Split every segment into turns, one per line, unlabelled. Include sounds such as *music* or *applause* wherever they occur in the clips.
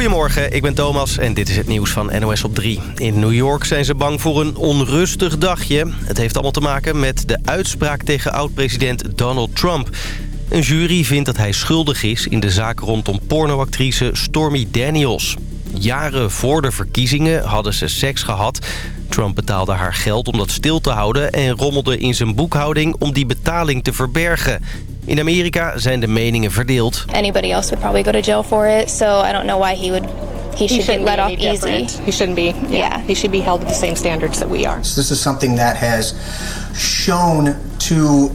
Goedemorgen, ik ben Thomas en dit is het nieuws van NOS op 3. In New York zijn ze bang voor een onrustig dagje. Het heeft allemaal te maken met de uitspraak tegen oud-president Donald Trump. Een jury vindt dat hij schuldig is in de zaak rondom pornoactrice Stormy Daniels. Jaren voor de verkiezingen hadden ze seks gehad. Trump betaalde haar geld om dat stil te houden... en rommelde in zijn boekhouding om die betaling te verbergen. In Amerika zijn de meningen verdeeld.
Anybody else would probably go to jail for it. So I don't know why he would he should
he
get let off easy.
He shouldn't be. Yeah.
Yeah.
He should be held to the same standards that we are.
So this is something that has shown to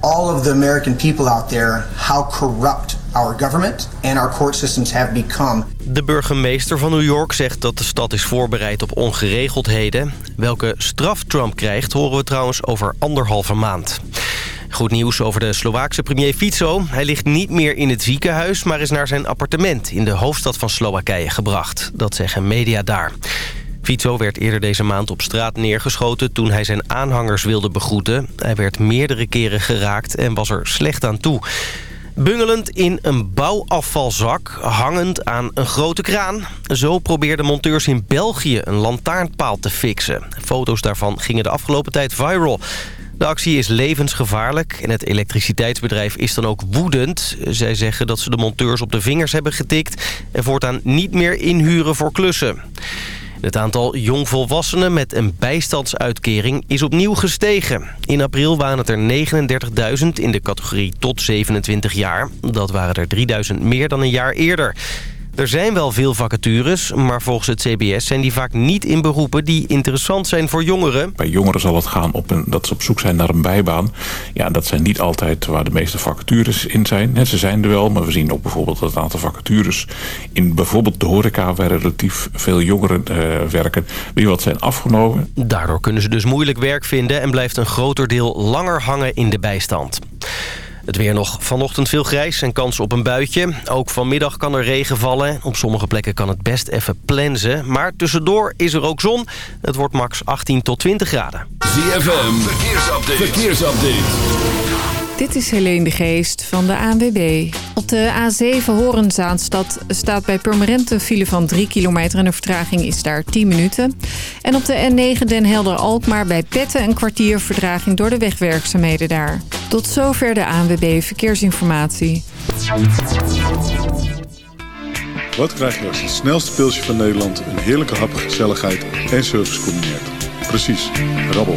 all of the American people out there how corrupt our government and our court systems have become.
De burgemeester van New York zegt dat de stad is voorbereid op ongeregeldheden. Welke straf Trump krijgt horen we trouwens over anderhalve maand. Goed nieuws over de Slovaakse premier Fico. Hij ligt niet meer in het ziekenhuis, maar is naar zijn appartement... in de hoofdstad van Slowakije gebracht. Dat zeggen media daar. Fico werd eerder deze maand op straat neergeschoten... toen hij zijn aanhangers wilde begroeten. Hij werd meerdere keren geraakt en was er slecht aan toe. Bungelend in een bouwafvalzak, hangend aan een grote kraan. Zo probeerden monteurs in België een lantaarnpaal te fixen. Foto's daarvan gingen de afgelopen tijd viral. De actie is levensgevaarlijk en het elektriciteitsbedrijf is dan ook woedend. Zij zeggen dat ze de monteurs op de vingers hebben getikt... en voortaan niet meer inhuren voor klussen. Het aantal jongvolwassenen met een bijstandsuitkering is opnieuw gestegen. In april waren het er 39.000 in de categorie tot 27 jaar. Dat waren er 3.000 meer dan een jaar eerder. Er zijn wel veel vacatures, maar volgens het CBS zijn die vaak niet in beroepen die interessant zijn voor jongeren.
Bij jongeren zal het gaan op een, dat ze op zoek zijn naar een bijbaan. Ja, dat zijn niet altijd waar de meeste vacatures in zijn. Ze zijn er wel, maar we zien ook bijvoorbeeld dat het aantal vacatures... in bijvoorbeeld de horeca, waar relatief veel jongeren uh, werken... weer wat zijn afgenomen.
Daardoor kunnen ze dus moeilijk werk vinden... en blijft een groter deel langer hangen in de bijstand. Het weer nog vanochtend veel grijs en kans op een buitje. Ook vanmiddag kan er regen vallen. Op sommige plekken kan het best even plensen. Maar tussendoor is er ook zon. Het wordt max 18 tot 20 graden.
ZFM, verkeersupdate. verkeersupdate.
Dit is Helene de Geest van de ANWB. Op de A7 Horenzaanstad staat bij Purmerend een file van 3 kilometer... en de vertraging is daar 10 minuten. En op de N9 Den Helder-Alkmaar bij Petten een kwartier vertraging... door de wegwerkzaamheden daar. Tot zover de ANWB Verkeersinformatie.
Wat krijg je als het snelste pilsje van Nederland... een heerlijke hap, gezelligheid en service combineert? Precies, rabbel.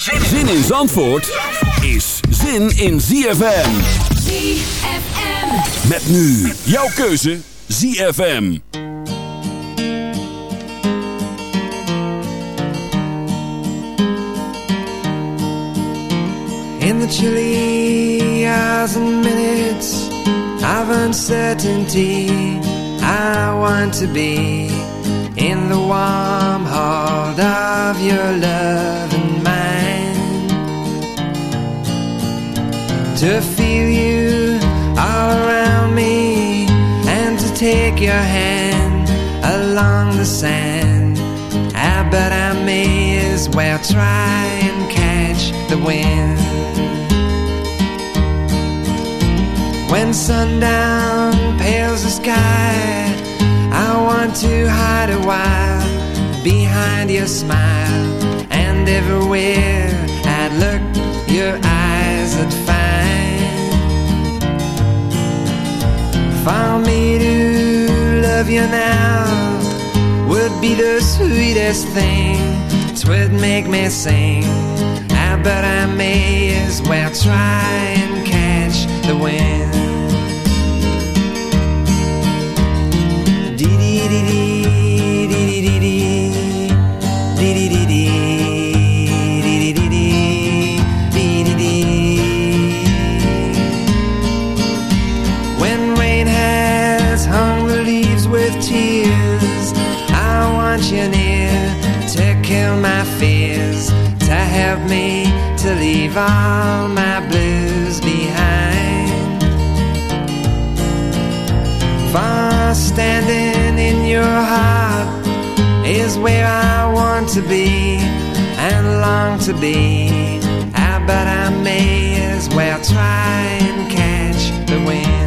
Zin in Zandvoort is zin in ZFM.
ZFM.
Met nu jouw keuze ZFM.
In the chilly hours and minutes of uncertainty, I want to be in the warm heart of your love To feel you all around me and to take your hand along the sand. Ah, I bet I may as well try and catch the wind. When sundown pales the sky, I want to hide a while behind your smile. And everywhere I'd look, your eyes For me to love you now would be the sweetest thing. Twould make me sing. Ah, but I may as well try and catch the wind. Dee dee dee dee fears, to help me to leave all my blues behind. For standing in your heart is where I want to be and long to be. Ah, but I may as well try and catch the wind.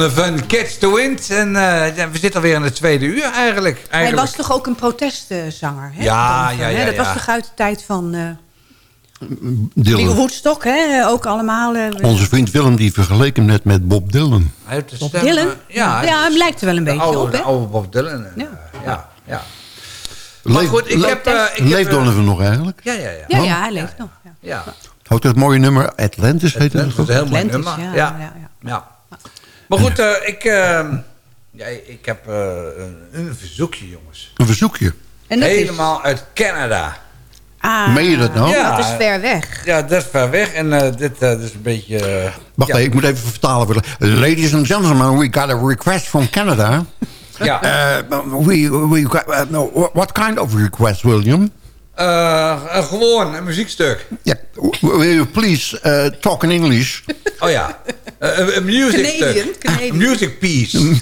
Ja, Donovan, Catch the Wind. En eh, we zitten alweer in het tweede uur eigenlijk.
Hij
eigenlijk.
was toch ook een protestzanger? Hè?
Ja, ja,
hè?
ja,
Dat
ja.
was toch uit de tijd van uh,
Dylan.
Woodstock, hè? ook allemaal. eh,
Onze vriend Willem die vergeleek hem net met Bob Dylan.
Hij heeft de
Bob
stem,
Dylan?
ja,
ja, hij lijkt er wel een
de
beetje
oude,
op,
de
hè?
oude Bob Dylan.
Ja.
ja,
Leef-
goed, ik
le-
heb... eh, ik
Leeft
heb,
Donovan nog eigenlijk?
Ja, ja, ja.
Ja, ja, hij leeft nog. Ja.
ja.
Houdt het mooie nummer Atlantis heet
Dat
het?
is een heel mooi nummer.
ja,
Ja,
ja, ja.
ja. Maar goed, eh, ik, ja, ik heb eh, een, een verzoekje, jongens.
Een verzoekje.
En dat is-
Helemaal uit Canada.
Ah,
Meen je dat nou?
Ja.
Dat is ver weg.
Ja, dat is ver weg. En eh, dit, eh, is een beetje...
Wacht
ja.
even, ik moet even vertalen. Ladies and gentlemen, we got a request from Canada. *laughs*
Ja.
Uh, we, we got, uh, no, what- kind of request, William?
Eh, een gewoon een muziekstuk.
Yeah, will you please uh, talk in English?
Oh ja. Eh, Een een music
Canadian,
stuk.
Canadian.
Een music piece. *laughs*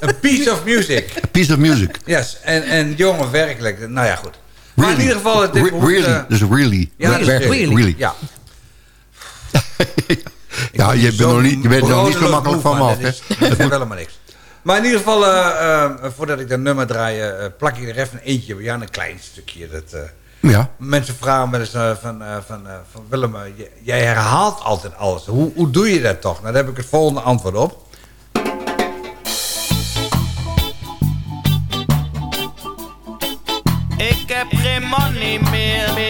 Een piece of music.
A piece of music.
Yes. En, en jongen, werkelijk. Nou ja, goed. Maar in
Really?
ieder geval... Dit
Re- really?
eh,
Dus really?
ja, dat is
Werkelijk,
really.
really.
Ja. *laughs*
Ja, je bent, nog niet, je bent er nog niet zo makkelijk van me af.
Dat
hè?
is, wel *laughs* helemaal niks. Maar in ieder geval, eh, eh, voordat ik dat nummer draai, eh, plak ik er even eentje. Ja, een klein stukje. Dat, eh,
Ja.
Mensen vragen wel eens eh, van, eh, van, eh, van Willem, jij herhaalt altijd alles. Hoe, hoe doe je dat toch? Nou, daar heb ik het volgende antwoord op.
Ik heb geen money meer.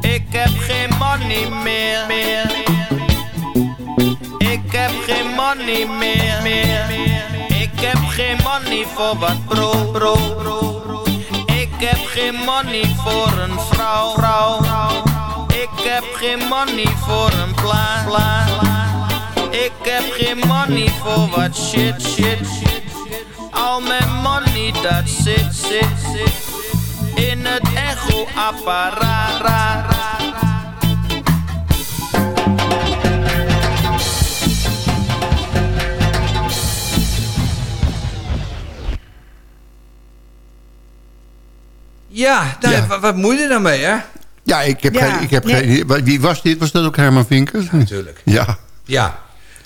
Ik heb geen money meer. Ik heb geen money meer. Ik heb geen money voor wat bro, bro. Ik heb geen money voor een vrouw. Ik heb geen money voor een pla. pla. Ik heb geen money voor wat shit, shit, shit. Al mijn money dat zit, zit, zit in het echo-apparaat.
Ja, nou,
Ja.
Wat, wat moet je daarmee, hè?
Ja, ik heb,
Ja,
geen, ik heb
nee.
geen... Wie was dit? Was dat ook Herman Vinkers?
natuurlijk.
Ja.
Ja.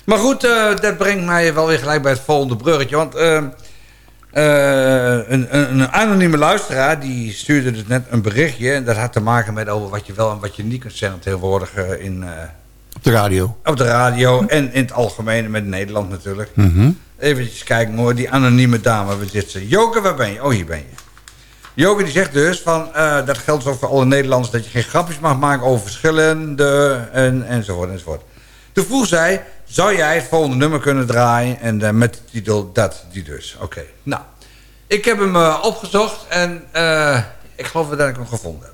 Maar goed, eh, dat brengt mij wel weer gelijk bij het volgende bruggetje. Want eh, eh, een, een, een anonieme luisteraar die stuurde dus net een berichtje. En dat had te maken met over wat je wel en wat je niet kunt zeggen tegenwoordig eh, in, eh,
Op de radio.
op de radio. En in het algemeen met Nederland natuurlijk.
Mhm.
Even kijken hoor, die anonieme dame. Waar zit ze? Joke, waar ben je? Oh, hier ben je. Joke die zegt dus van, eh, dat geldt ook voor alle Nederlanders... dat je geen grapjes mag maken over verschillende en, enzovoort enzovoort. Toen vroeg zij, zou jij het volgende nummer kunnen draaien... en eh, met de titel dat, die dus. Oké, nou. Ik heb hem eh, opgezocht en ik geloof dat ik hem gevonden heb.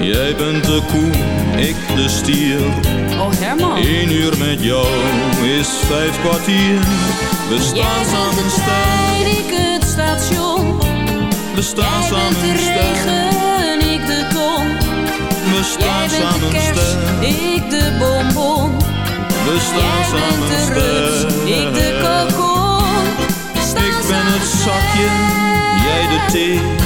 Jij bent de koe, ik de stier.
Oh Herman.
Eén uur met jou is vijf kwartier. We
Jij
staan
bent
samen
de trein, ik het station.
we staan
Jij bent
samen
de
sterk.
regen, ik de ton.
We
Jij
staan
bent de
samen
kerst, ik de bonbon.
we
Jij
staan
bent
samen
de rups, ik de kokon. Staan
Ik ben het
samen
zakje, jij de thee.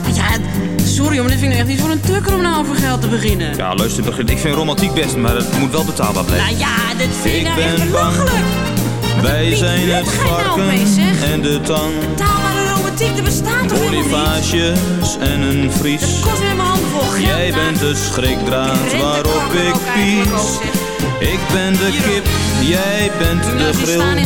Nou sorry, maar dit vind ik echt niet voor een tukker om nou over geld te beginnen.
Ja, luister, begin- ik vind romantiek best, maar het moet wel betaalbaar blijven.
Nou ja, dit vind ik, nou
ben
echt belachelijk.
Wij zijn het
nou
varken en de tang.
Betaalbare romantiek, er bestaat toch?
Bonifages en een vries.
Kost mijn handen vol geld.
Jij bent de schrikdraad waarop ik pies. Ik ben de kip, jij bent de
Die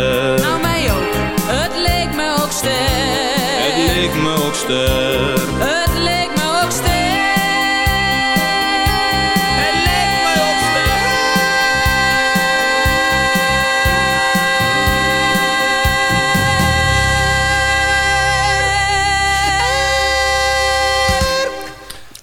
Leek me ook sterk.
Het leek me ook sterk.
Het leek me ook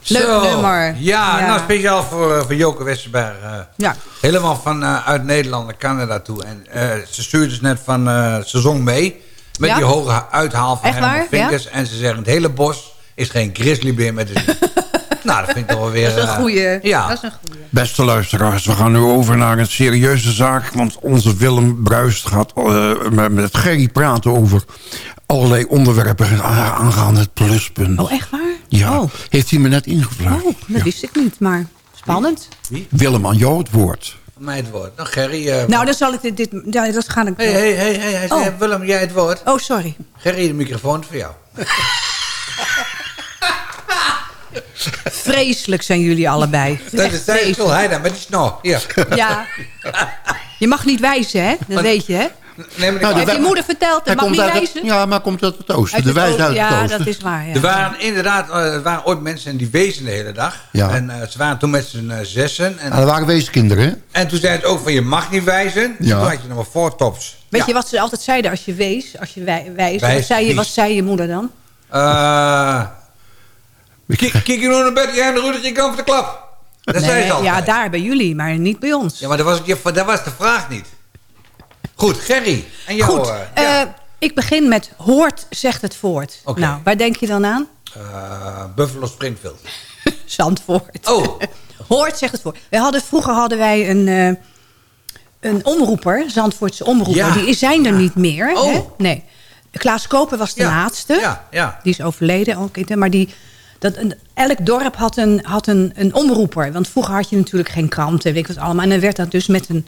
Leuk
Zo.
nummer.
Ja,
Ja.
nou speciaal voor, eh, voor Joke Westerberg. eh,
Ja.
Helemaal van eh, uit Nederland naar Canada toe. En eh, ze stuurde dus net van, eh ze zong mee. Met
Ja?
die hoge uithaal van
Echt
Herman
waar?
Vinkers. En ze zeggen, het hele bos is geen grizzlybeer met een *laughs* Nou, dat vind ik toch wel weer...
Dat is een
eh,
goeie.
Ja.
Dat is een goeie.
Beste luisteraars, we gaan nu over naar een serieuze zaak. Want onze Willem Bruist gaat eh, met, Gerry praten over allerlei onderwerpen aangaande het pluspunt.
Oh, echt waar?
Ja,
Oh,
heeft hij me net ingevraagd.
oh dat wist ik niet, maar spannend.
Willem, aan jou het woord.
Van mij het woord. Nou, Gerry... eh,
Nou, dan zal ik dit... dit ja, dat ga ik...
Hé, hé, hé, hij zei,
Oh.
Willem, jij het woord.
Oh, sorry.
Gerry, de microfoon voor jou. *laughs*
Vreselijk zijn jullie allebei.
Dat is hij dan met die snor. Hier.
Ja. *laughs* Je mag niet wijzen, hè? Dat weet je, hè?
Nee, maar
Nou,
ik-
de
Heeft je moeder verteld,
Hij
mag
komt
niet
uit het,
wijzen?
ja, maar komt uit het oosten.
Uit
de
het
wijze
oosten,
uit het
Ja,
oosten.
dat is waar, ja.
Er waren inderdaad eh, er waren ooit mensen die wezen de hele dag.
Ja.
En eh, ze waren toen met z'n eh, zessen. En,
Ah, dat waren weeskinderen, hè?
en toen zei het ook van je mag niet wijzen.
Ja.
Toen had je nog maar voortops.
Weet
Ja.
je wat ze altijd zeiden als je wees? Als je wij, wijst,
Wijs,
wat, zei je, wat zei je moeder dan?
Eh, Kijk, je nou naar bed, jij en Ruud, je kan voor de klap. Dat
Nee,
zei ze altijd.
ja, daar bij jullie, maar niet bij ons.
Ja, maar dat was, je- dat was de vraag niet. Goed, Gerry. En jou,
Goed,
eh,
eh, ik begin met hoort zegt het voort.
Oké.
Nou, waar denk je dan aan?
eh, Buffalo Springfield. *laughs*
Zandvoort.
Oh. *laughs*
hoort zegt het voort. Hadden, vroeger hadden wij een, een omroeper, Zandvoortse omroeper.
Ja.
Die zijn er niet meer.
Oh.
Hè? Nee. Klaas Koper was de
Ja,
laatste.
ja, ja.
Die is overleden ook. Maar die, dat, een- elk dorp had, een, had een, een omroeper. Want vroeger had je natuurlijk geen kranten, weet ik wat allemaal. En dan werd dat dus met, een,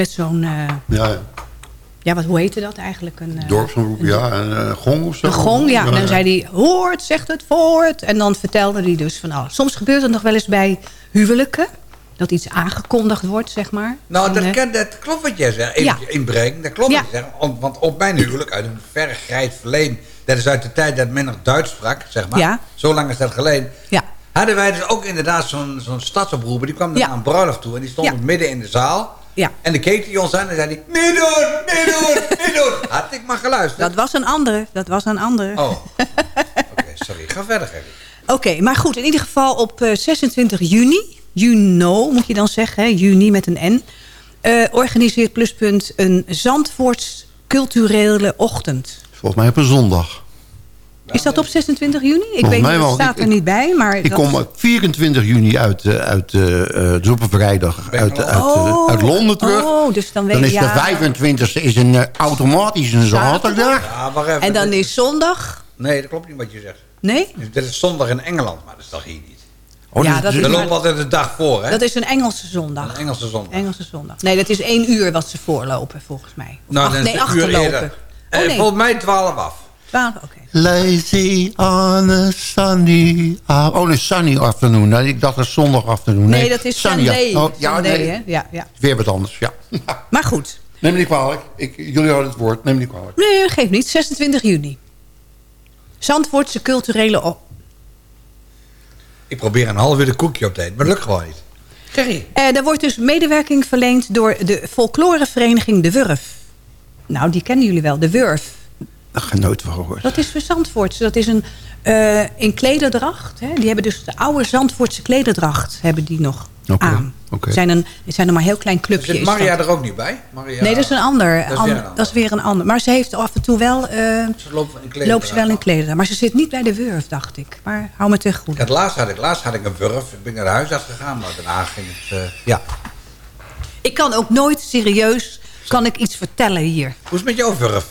met zo'n... eh,
Ja, ja.
wat, hoe heette dat eigenlijk? Een, eh,
dorpsomroep, ja. Een eh, gong of zo.
een gong, ja. En dan zei hij, hoort, zegt het voort. En dan vertelde hij dus van alles. Soms gebeurt het nog wel eens bij huwelijken. Dat iets aangekondigd wordt, zeg maar.
Nou, dat, ken- dat klopt wat jij zegt.
Ja.
inbreken, dat klopt
Ja.
wat je zegt. Want- Want op mijn huwelijk, uit een verre grijs verleden... dat is uit de tijd dat men nog Duits sprak, zeg maar.
Ja.
Zo lang is dat geleden.
Ja.
Hadden wij dus ook inderdaad zo'n zo'n stadsoproeper. Die kwam dan
Ja.
aan een bruiloft toe. En die stond
Ja.
midden in de zaal.
Ja.
En dan keek hij ons aan en zei hij... Niet doen, niet doen, niet doen. *laughs* Had ik maar geluisterd.
Dat was een andere. Dat was een andere.
Oh. *laughs* Oké, sorry. Ga verder, Gerry.
Oké, maar goed. In ieder geval op eh, 26 juni. Juno moet je dan zeggen. Hè, juni met een N. eh, organiseert Pluspunt een Zandvoorts culturele ochtend.
Volgens mij op een zondag.
Is dat op 26 juni? Ik
Volgens
weet niet, het staat
Ik-
er niet bij. Maar
Ik
dat-
kom op 24 juni uit, eh, uit, dus op een vrijdag uit, uit,
Oh,
uit Londen terug.
Oh, dus dan weet
Dan is
ja.
de 25e is een, automatisch een zaterdag.
Ja, wacht even.
En dan is zondag...
Nee, dat klopt niet wat je zegt.
Nee?
Dit is zondag in Engeland, maar dat is toch hier niet?
Oh,
Ja,
dus-
dat maar-
lopen altijd de dag voor, hè?
Dat is een Engelse zondag.
Een Engelse zondag.
Engelse zondag. Nee, dat is één uur wat ze voorlopen, volgens mij. Of
Nou,
acht- nee,
het een uur
achterlopen.
eerder.
Oh,
Eh,
nee.
Volgens mij 12 af.
Twaalf, oké.
Lazy on a sunny... ah, oh, nee, sunny afternoon. Nee, ik dacht dat zondag afternoon.
Nee, dat is
sunny
Sunday.
Oh, ja,
Sunday,
nee.
hè? Ja, ja.
Weer wat anders, ja. *laughs*
Maar goed.
Neem me niet kwalijk. Ik, jullie hadden het woord. Neem me niet kwalijk.
Nee, geeft niet. 26 juni. Zandvoortse culturele...
Ik probeer een half uur de koekje op te eten, maar dat lukt gewoon niet. Gerry.
Eh, er wordt dus medewerking verleend door de folklorevereniging De Wurf. Nou, die kennen jullie wel. De Wurf.
Daar nooit van gehoord.
Dat is voor Zandvoortse. Dat is een eh, in klederdracht. Hè. Die hebben dus de oude Zandvoortse klederdracht hebben die nog
Oké,
aan.
oké.
Het zijn een, het zijn nog maar een heel klein clubje.
Zit Maria er ook niet bij? Maria,
Nee, dat is een ander.
Dat is weer een ander.
dat is weer een ander. Maar ze heeft af en toe wel... eh,
Ze loopt in
loopt ze wel in kleden. Maar ze zit niet bij de Wurf, dacht ik. Maar hou me ten
Ik
goede.
had, laatst, had ik, laatst had ik een wurf. Ik ben naar de huisarts gegaan, maar daarna ging het... eh, ja.
Ik kan ook nooit serieus kan ik iets vertellen hier.
Hoe is het met jouw wurf?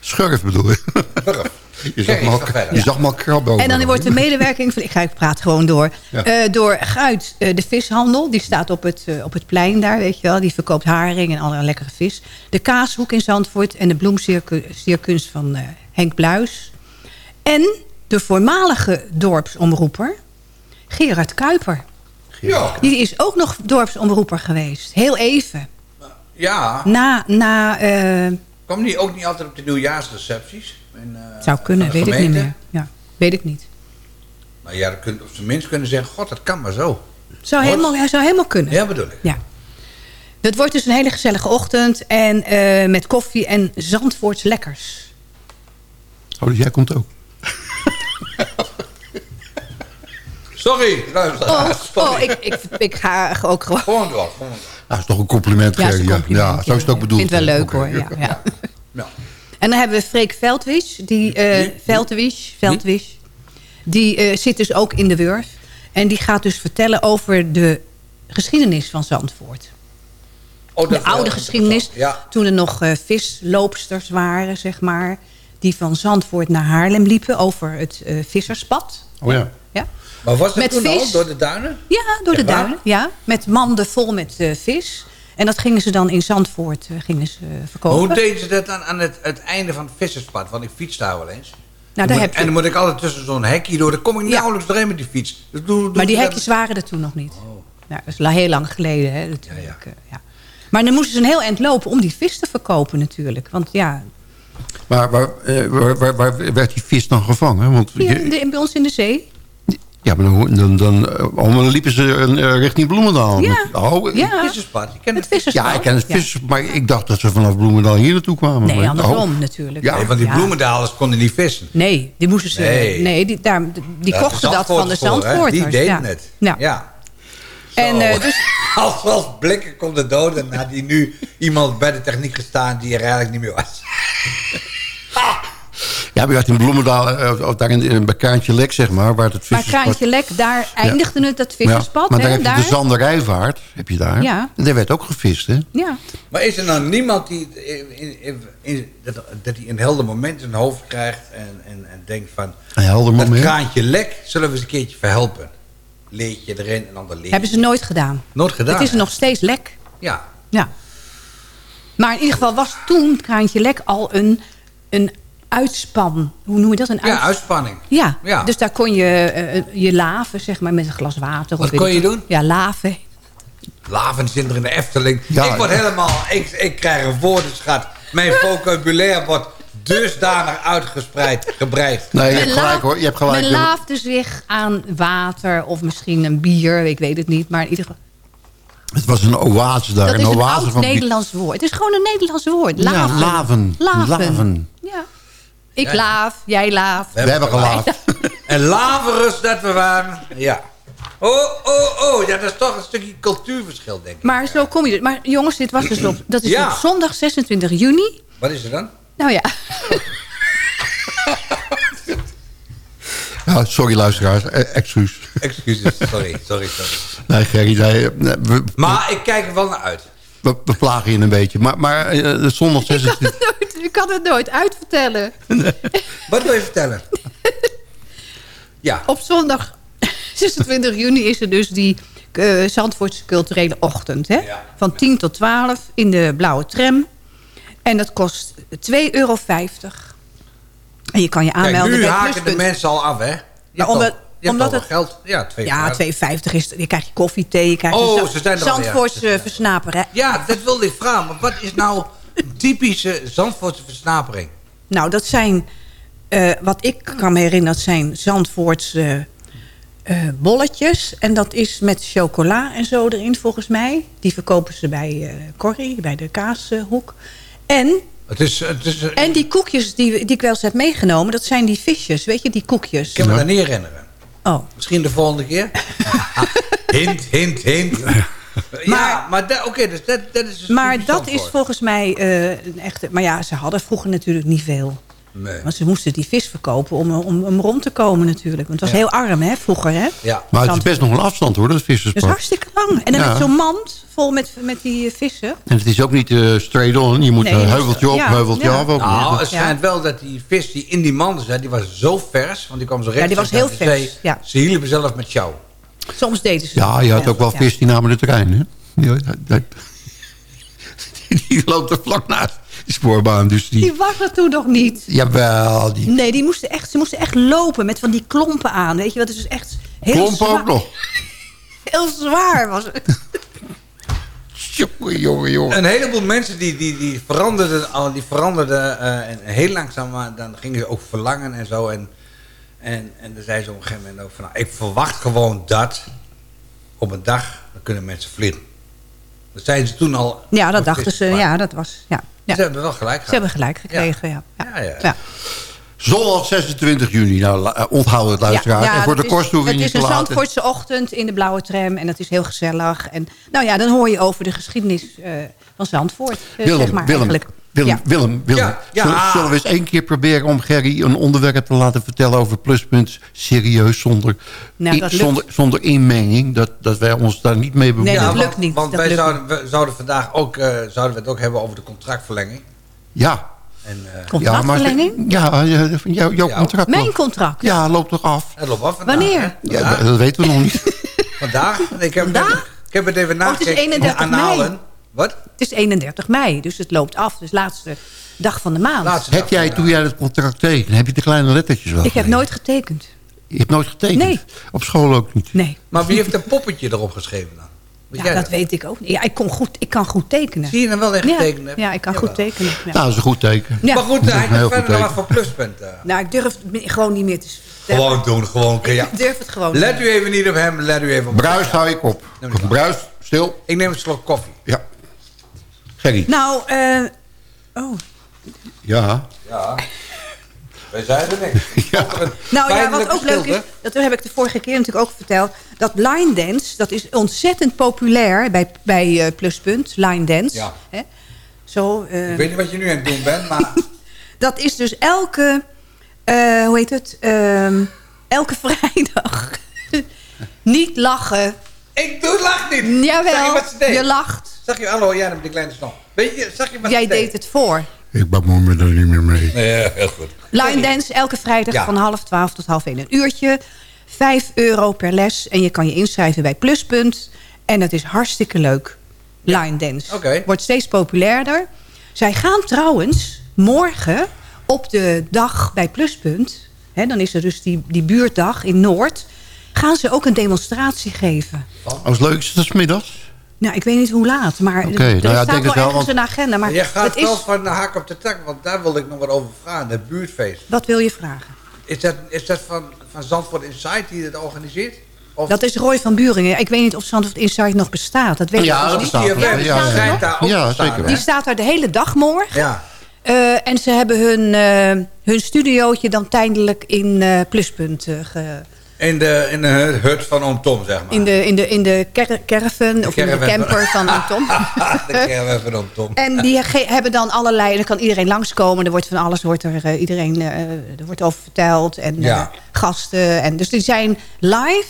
Schurf bedoel je? Je zag maar, je zag maar krabben.
En dan wordt de medewerking van... Ik, ga, ik praat gewoon door.
Ja.
Eh, door Guit, eh, de vishandel. Die staat op het, eh, op het plein daar, weet je wel. Die verkoopt haring en allerlei lekkere vis. De Kaashoek in Zandvoort. En de bloemsierkunst van eh, Henk Bluis. En de voormalige dorpsomroeper. Gerard Kuiper.
Ja.
Die is ook nog dorpsomroeper geweest. Heel even.
Ja.
Na... na eh,
Kwam die ook niet altijd op de nieuwjaarsrecepties? Eh,
zou kunnen, weet ik niet meer. Ja, weet ik niet.
Maar ja, dan kunt op zijn minst kunnen zeggen... God, dat kan maar zo.
Zou
Hoor.
helemaal, zou helemaal kunnen.
Ja, bedoel ik.
Ja. Het wordt dus een hele gezellige ochtend. En eh, met koffie en Zandvoorts lekkers.
Oh, dus jij komt ook. *laughs* *laughs*
Sorry,
Oh,
luisteraars.
oh
sorry.
ik, ik, ik ga ook gewoon...
Gewoon door, gewoon door.
Dat is toch een compliment,
Ja, een
ja. zo is het ook
Ik
bedoeld.
vind het wel leuk hoor. Ja, ja.
Ja. *laughs*
En dan hebben we Freek Veldwisch. Die, eh Veldwisch, Veldwisch. Die eh, zit dus ook in de Wurf. En die gaat dus vertellen over de geschiedenis van Zandvoort.
Oh,
de oude geschiedenis.
Ja.
Toen er nog eh, visloopsters waren, zeg maar. Die van Zandvoort naar Haarlem liepen over het eh, visserspad.
Oh ja.
Ja,
Maar was dat
Met
toen al
vis.
door de duinen?
ja door de
waar?
duinen. Ja, met manden vol met eh, vis. En dat gingen ze dan in Zandvoort eh, gingen ze,
Maar
verkopen.
hoe deden ze dat dan aan het, het einde van het visserspad? Want ik fiets daar wel eens.
nou, daar
moet-
heb je.
En dan moet ik altijd tussen zo'n hekje door. Dan kom ik
Ja.
nauwelijks doorheen met die fiets. Dus doe, doe
Maar die
dat-
hekjes waren er toen nog niet. Nou, dat is la- heel lang geleden. Hè, natuurlijk. eh, Ja, Maar dan moesten ze een heel eind lopen om die vis te verkopen natuurlijk. Want ja,
Maar waar, waar, waar, waar werd die vis dan gevangen? Want je-
in de- bij ons in de zee.
Ja, maar dan, dan, dan, eh, oh, dan liepen ze eh, richting Bloemendaal.
Ja.
Oh, ik-
Ja.
Visserspad. Je kent
Het visserspad.
ja, ik ken het
Ja.
vissers, maar ik dacht dat ze vanaf Bloemendaal hier naartoe kwamen.
Nee,
Maar-
andersom
oh.
natuurlijk.
Ja.
Nee, want die
Ja.
bloemendalers konden niet vissen.
Nee, die moesten ze.
Nee.
Nee, die, daar, die kochten dat van de
Zandvoorters voor?
Zandvoorters.
Die deden
ja.
het.
Ja.
Ja.
En eh, dus, *laughs*
Als, als blikken komt de dood en had die nu iemand bij de techniek gestaan die er eigenlijk niet meer was. *laughs*
Ja, maar je had in Bloemendaal, eh, of daar in, in, bij Kraantje Lek, zeg maar, waar het
maar. Kraantje Lek, daar eindigde het, dat visserspad.
Ja, maar daar
hè,
heb je
daar.
de Zanderijvaart, heb je daar.
Ja.
En daar werd ook gevist, hè?
Ja.
Maar is er nou niemand die in, in, in- dat, dat hij een helder moment in zijn hoofd krijgt en, en, en denkt van...
Een helder
Dat
moment.
kraantje lek zullen we eens een keertje verhelpen. Leedje erin en dan de leedje.
Hebben ze nooit gedaan.
Nooit gedaan,
Het is
hè?
nog steeds lek.
Ja.
Ja. Maar in ieder geval was toen Kraantje Lek al een, een uitspan. Hoe noem je dat? Een
Ja,
uits-
uitspanning.
Ja,
Ja.
dus daar kon je eh, je laven, zeg maar, met een glas water.
Wat
of weet
kon
ik
je
wat.
doen?
Ja, laven.
Laven zit er in de Efteling.
Ja,
ik word
ja.
helemaal... Ik, ik krijg een woordenschat. Mijn *laughs* vocabulaire wordt dusdanig uitgespreid, gebreid.
Nee, je hebt gelijk hoor. Je hebt gelijk.
Men laafde zich aan water of misschien een bier, ik weet het niet. Maar in ieder geval,
Het was een oase daar.
dat
een
is een
oase
oud
van
Nederlands woord. Het is gewoon een Nederlands woord.
Ja,
Laven.
laven.
Laven.
Laven.
Ja. Ik
Ja.
laaf, jij laaf.
We hebben gelaafd. *laughs*
En laverus dat we waren. Ja. Oh, oh, oh. Ja, dat is toch een stukje cultuurverschil, denk ik.
Maar zo kom je er. Maar jongens, dit was dus op, *clears throat* dat is
Ja.
op zondag 26 juni.
Wat is er dan?
Nou ja,
Ja, *laughs* sorry luisteraars. Eh, excuus.
Excuses, sorry, *laughs* sorry, sorry.
Nee, Gerry, nee, nee, we,
Maar ik kijk er wel naar uit.
we, we plagen je een beetje. Maar, maar eh, de zondag 26...
ik kan het nooit uitvertellen.
Wat wil je vertellen? *laughs* Ja.
Op zondag *laughs* 26 juni is er dus die eh Zandvoortse culturele ochtend. Hè? Van 10 tot 12 in de blauwe tram. En dat kost 2,50 euro. En je kan je
Kijk,
aanmelden
nu
bij
haken de mensen al af, hè? Hebt
omdat-
je hebt
omdat het-
geld. Ja, twee
Ja, 2,50 is... Je krijgt je koffie, thee, je krijgt
Oh,
een
ze zijn er al, ja.
Zandvoortse versnaper. Hè?
Ja, dat wilde ik vragen. Maar wat is nou typische Zandvoortse versnapering?
Nou, dat zijn... eh, wat ik kan me herinneren, dat zijn Zandvoortse eh, bolletjes. En dat is met chocola en zo erin, volgens mij. Die verkopen ze bij eh Corrie, bij de kaashoek. En,
Het is, het is, ik
en die koekjes die, die ik wel eens heb meegenomen... dat zijn die visjes, weet je, die koekjes.
kan me dat niet herinneren.
Oh.
Misschien de volgende keer. *laughs* hint, hint, hint. *laughs* ja, maar da- oké, dus dat, dat is... dus
Maar dat is volgens mij eh, een echte... Maar ja, ze hadden vroeger natuurlijk niet veel.
Nee.
Want ze moesten die vis verkopen om, om, om rond te komen natuurlijk. Want het was
Ja.
heel arm, hè, vroeger, hè?
Ja.
Maar het is best nog een afstand hoor, dat
Dat is hartstikke lang. En dan
Ja.
met zo'n mand vol met, met die eh, vissen.
En het is ook niet eh, straight on. Je moet
Nee,
een heuveltje op,
ja,
heuveltje
ja.
af. Ook
Nou, het schijnt wel dat die vis die in die manden zat, die was zo vers. Want die kwam zo recht
Ja, die was heel vers, ja.
Ze hielpen zelf met jou.
Soms deden ze
Ja, je had ook wel
Ja.
vis die namen de trein. Hè? Die, loopt er vlak naast de spoorbaan. Dus die,
Die was er toen nog niet.
jawel, die
Nee, die moesten echt, ze moesten echt lopen met van die klompen aan. Weet je wat? Het is echt heel
klompen
zwaar.
ook nog. *laughs*
Heel zwaar was het. *laughs*
Jongen, jongen, jongen.
Een heleboel mensen die, die, die veranderden, al- die veranderden eh, en heel langzaam, maar dan gingen ze ook verlangen en zo. En, en, en dan zei ze op een gegeven moment ook van, nou, ik verwacht gewoon dat op een dag, dan kunnen mensen vliegen. Dat zeiden ze toen al.
Ja, dat dachten ze. Ja, dat was... Ja. Ja.
Ze hebben wel gelijk
Ze
gehad.
hebben gelijk gekregen, ja. ja.
Ja, ja.
ja.
Zondag 26 juni. Nou, eh, onthoud het luisteraar. en voor de
het is-
kost hoef je
Het
niet
is
te
een
laten.
Zandvoortse ochtend in de blauwe tram. En dat is heel gezellig. En nou ja, dan hoor je over de geschiedenis eh, van Zandvoort. eh,
Willem,
zeg maar,
Willem,
eigenlijk.
Willem,
Ja.
Willem, Willem.
Ja, ja.
Zullen, zullen we eens één keer proberen om Gerry een onderwerp te laten vertellen over pluspunt? Serieus, zonder,
Nou,
zonder, zonder inmenging. Dat, dat wij ons daar niet mee bemoeien.
Nee, dat
want,
lukt niet,
Want wij
lukt
zouden, we zouden vandaag ook, eh, zouden we het ook hebben over de contractverlenging.
Ja.
En, eh,
Contractverlenging?
Ja, maar, ja, jou- jouw
Ja.
contract.
Mijn
loopt-
contract?
Ja, loopt toch af?
het loopt af vandaag.
Wanneer?
Ja, dat weten we nog niet. *laughs*
vandaag. Ik heb,
Vandaag?
Ik heb het even
Oh, het is
nagekeken. in de
31 mei.
Wat?
Het is 31 mei, dus het loopt af. Dus laatste dag van de maand.
Laatste
Heb jij, toen jij het contract tekende, heb je de kleine lettertjes wel
Ik heb nooit getekend.
Je hebt nooit getekend?
Nee.
Op school ook niet?
Nee.
Maar wie heeft een poppetje erop geschreven dan?
Ja, dat weet ik ook niet. Ja, ik, kon goed, ik kan goed tekenen.
Zie je dan wel echt
ja.
tekenen hebt?
Ja, ik kan goed tekenen. Ja.
Nou, dat is een goed teken.
Ja.
Maar goed, hij heeft verder nog voor pluspunten.
Nou, ik durf het gewoon niet meer te.
Gewoon doen, gewoon. Ja.
Ik durf het gewoon
Let u even niet op hem, let u even op
Bruis hou ik op. Bruis, stil.
Ik neem een slok koffie.
Ja. Gerry.
Nou, eh... oh.
Ja.
Ja. Wij zeiden niks. *laughs*
Nou ja, wat ook leuk is, dat heb ik de vorige keer natuurlijk ook verteld... dat line dance, dat is ontzettend populair bij, bij eh, Pluspunt, line dance.
Ja.
Hè? Zo, eh,
Ik weet niet wat je nu aan het doen bent, maar... *laughs*
dat is dus elke, eh, hoe heet het, Ehm, elke *laughs* vrijdag. niet lachen.
Ik doe lach niet.
Jawel,
Zag je wat ze deed?
je lacht.
Zag je, hallo, jij met die kleine snor. Weet je, zag je wat
Jij
ze
deed het voor.
Ik bemoei me er niet meer mee.
Nee, heel goed.
Line dance elke vrijdag
Ja.
van half twaalf tot half één. Een uurtje. Vijf euro per les. En je kan je inschrijven bij Pluspunt. En het is hartstikke leuk. Line dance.
Oké.
Wordt steeds populairder. Zij gaan trouwens morgen op de dag bij Pluspunt... Hè, dan is er dus die, die buurtdag in Noord... gaan ze ook een demonstratie geven.
Als leuk is het middags.
Nou, ik weet niet hoe laat, maar
Oké,
er
nou ja,
staat
denk
wel
het wel,
ergens
want-
een agenda. Maar
je gaat
het is,
wel van de haak op de tak, want daar wilde ik nog wat over vragen. Het buurtfeest.
wat wil je vragen?
Is dat, is dat van, van Zandvoort Insight die het organiseert? Of
Dat is Roy van Buringen. Ik weet niet of Zandvoort Insight nog bestaat. Dat weet
Ja,
ik
dat
niet.
wel.
Ja,
Ja, ja,
schijnt
ja.
daar ook
Ja, zeker?
Die staat daar de hele dag morgen.
Ja.
Eh, en ze hebben hun, eh, hun studiootje dan tijdelijk in eh, Pluspunt ge-
In de, in de hut van oom Tom, zeg maar.
in de, in de, in de car- caravan of in de camper van oom Tom. *laughs*
de caravan van oom Tom.
En die hebben dan allerlei... Dan kan iedereen langskomen. Er wordt van alles wordt er, eh, iedereen, eh, er wordt over verteld. En eh,
Ja.
gasten. En, dus die zijn live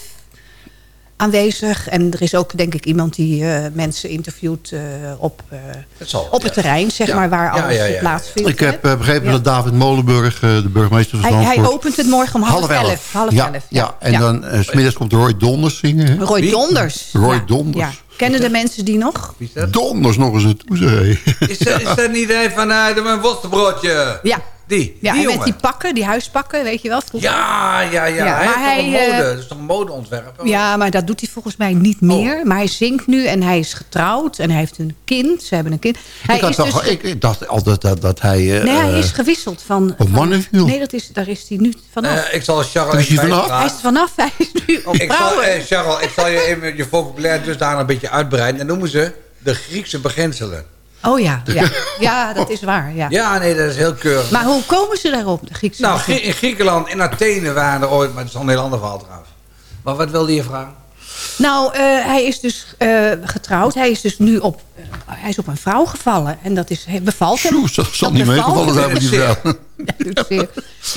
aanwezig. En er is ook, denk ik, iemand die eh, mensen interviewt eh, op, eh,
Het zal,
op het
ja.
terrein. Zeg
Ja.
maar, waar
Ja,
alles
ja, ja.
plaatsvindt.
Ik heb begrepen
Ja.
dat David Molenburg, eh, de burgemeester van
Hij,
Zandvoort...
hij opent het morgen om half, elf. Half
ja,
elf.
ja. en
Ja.
dan 's smiddags komt Roy Donders zingen. hè?
Roy
Wie?
Donders.
Roy
Ja,
Donders.
Ja. Kennen de mensen die nog?
Wie is dat?
Donders nog eens een toezee.
Is dat, is dat *laughs* niet een van uh, de, mijn worstenbroodje?
Ja.
Die,
Ja,
die
en met die pakken, die huispakken, weet je wel? vroeger.
Ja, ja, ja.
Ja,
hij
maar
heeft
hij,
toch een mode,
eh,
dat is toch een modeontwerper?
Ja, maar dat doet hij volgens mij niet
Oh.
meer. Maar hij zingt nu en hij is getrouwd en hij heeft een kind. Ze hebben een kind. Hij
ik, had
is
toch,
dus...
ik, ik dacht altijd dat, dat hij... eh,
Nee, hij is
eh,
gewisseld van...
op mannenwiel.
Nee, dat is, daar is hij nu vanaf.
Ik zal Charles
is hij vanaf?
hij is er vanaf, hij is nu op
Ik zal, eh, Charles, ik zal je even je vocabulaire dus daar een beetje uitbreiden. En noemen ze de Griekse beginselen.
Oh ja, ja. *laughs* ja, dat is waar. Ja.
Ja, nee, dat is heel keurig.
Maar hoe komen ze daarop, de Griekse
nou? Grie- in Griekenland, in Athene waren er ooit... Maar dat is al een heel ander verhaal trouwens. Maar wat wilde je vragen?
Nou, eh, hij is dus eh, getrouwd. Hij is dus nu op, eh, hij is op een vrouw gevallen. En dat is, hij bevalt hem.
Sjoe, dat zal
Dat
niet meegevallen zijn met die vrouw.
Doet zeer.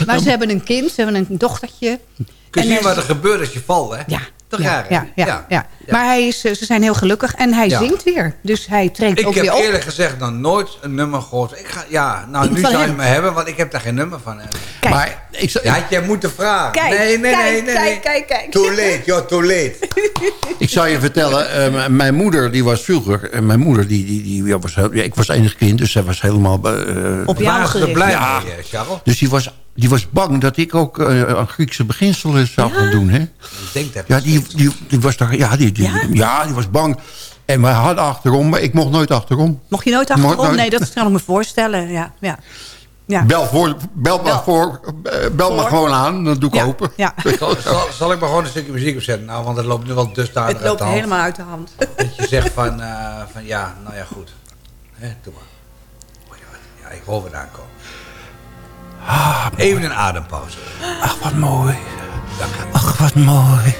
Maar ze hebben een kind, ze hebben een dochtertje.
Kun je
En
zien wat er gebeurt als je valt, hè?
Ja,
Toch
ja, ja, ja, ja. Maar hij is, ze zijn heel gelukkig en hij
Ja.
zingt weer. Dus hij treedt
Ik
ook
heb
weer op.
eerlijk gezegd nog nooit een nummer gehoord. Ik ga, ja, nou, nu
Van
zou je
hem.
me hebben, want ik heb daar geen nummer van.
Maar ik,
had jij moeten vragen.
Kijk,
nee, nee,
kijk,
nee, nee.
kijk,
nee.
kijk, kijk.
Too late, joh, too late. *laughs*
Ik zou je vertellen, eh, m- mijn moeder die was vroeger... eh, mijn moeder, die, die, die ja, was, ja, ik was enig kind, dus zij was helemaal... eh,
Op jou
er
gericht.
blij
Ja.
eh, Charles?
dus die was, die was bang dat ik ook eh, aan Griekse beginselen zou gaan doen. Hè?
Ik denk dat
Ja, die, die, die was daar, ja, die, die, ja? die was bang. En we hadden achterom, maar ik mocht nooit achterom.
Mocht je nooit achterom?
nooit.
Nee, dat kan ik me voorstellen. Ja, ja. ja.
Bel, voor, bel, maar,
Bel.
voor, eh, bel maar
Voor.
gewoon aan, dan doe ik
Ja,
open.
ja. *laughs*
Zal, ik maar gewoon een stukje muziek opzetten? Nou, want het loopt nu wel dusdanig
Het
uit
loopt
de hand.
helemaal uit de hand.
Dat je zegt *laughs* van, eh, van ja, nou ja, goed. Hè, doe maar. Ja, ik hoor het aankomen. Even een adempauze.
Ach, wat mooi.
Dank je.
Ach, wat mooi.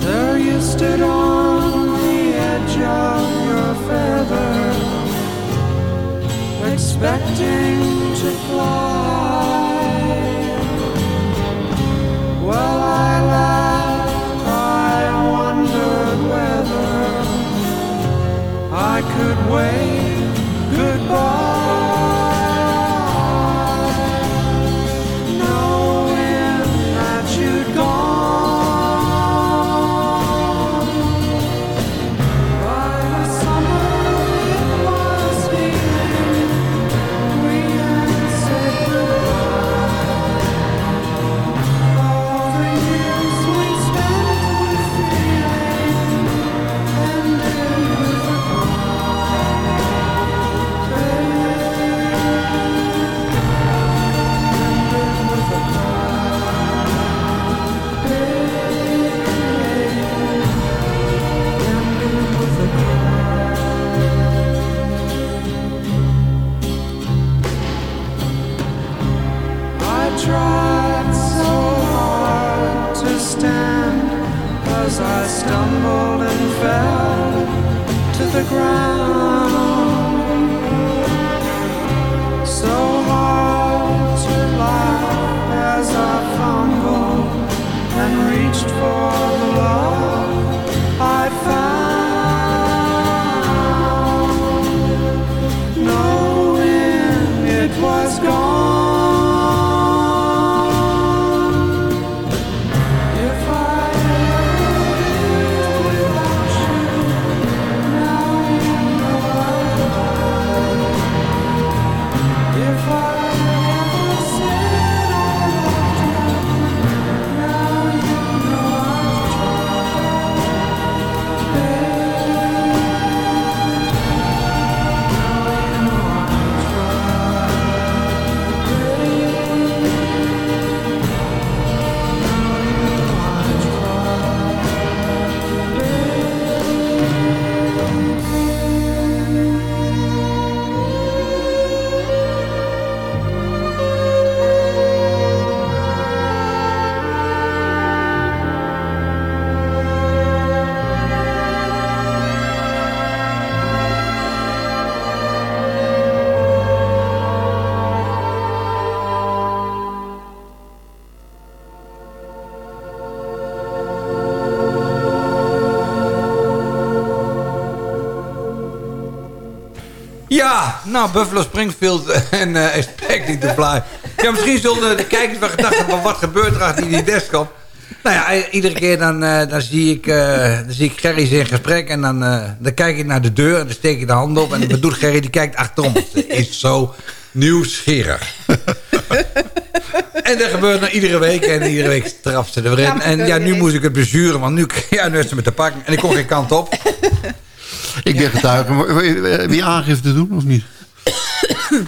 There you stood on the edge of your feather, expecting to fly. Well, I laughed, I
Ja, nou, Buffalo Springfield *laughs* en uh, Expecting to Fly. Ja, misschien zullen de kijkers wel gedacht hebben... wat gebeurt er achter die desktop? Nou ja, iedere keer dan, eh, dan, zie, ik, eh, dan zie ik Gerry in gesprek... en dan, eh, dan kijk ik naar de deur en dan steek ik de hand op... en wat doet Gerry? Die kijkt achterom. Ze is zo nieuwsgierig. *laughs* en dat gebeurt nou iedere week en iedere week straft ze erin. En ja, nu moest ik het bezuren, want nu, *laughs* ja, nu is ze me te pakken... en ik kon geen kant op.
Ik ben getuige. maar Wil je- wil je aangifte doen of niet?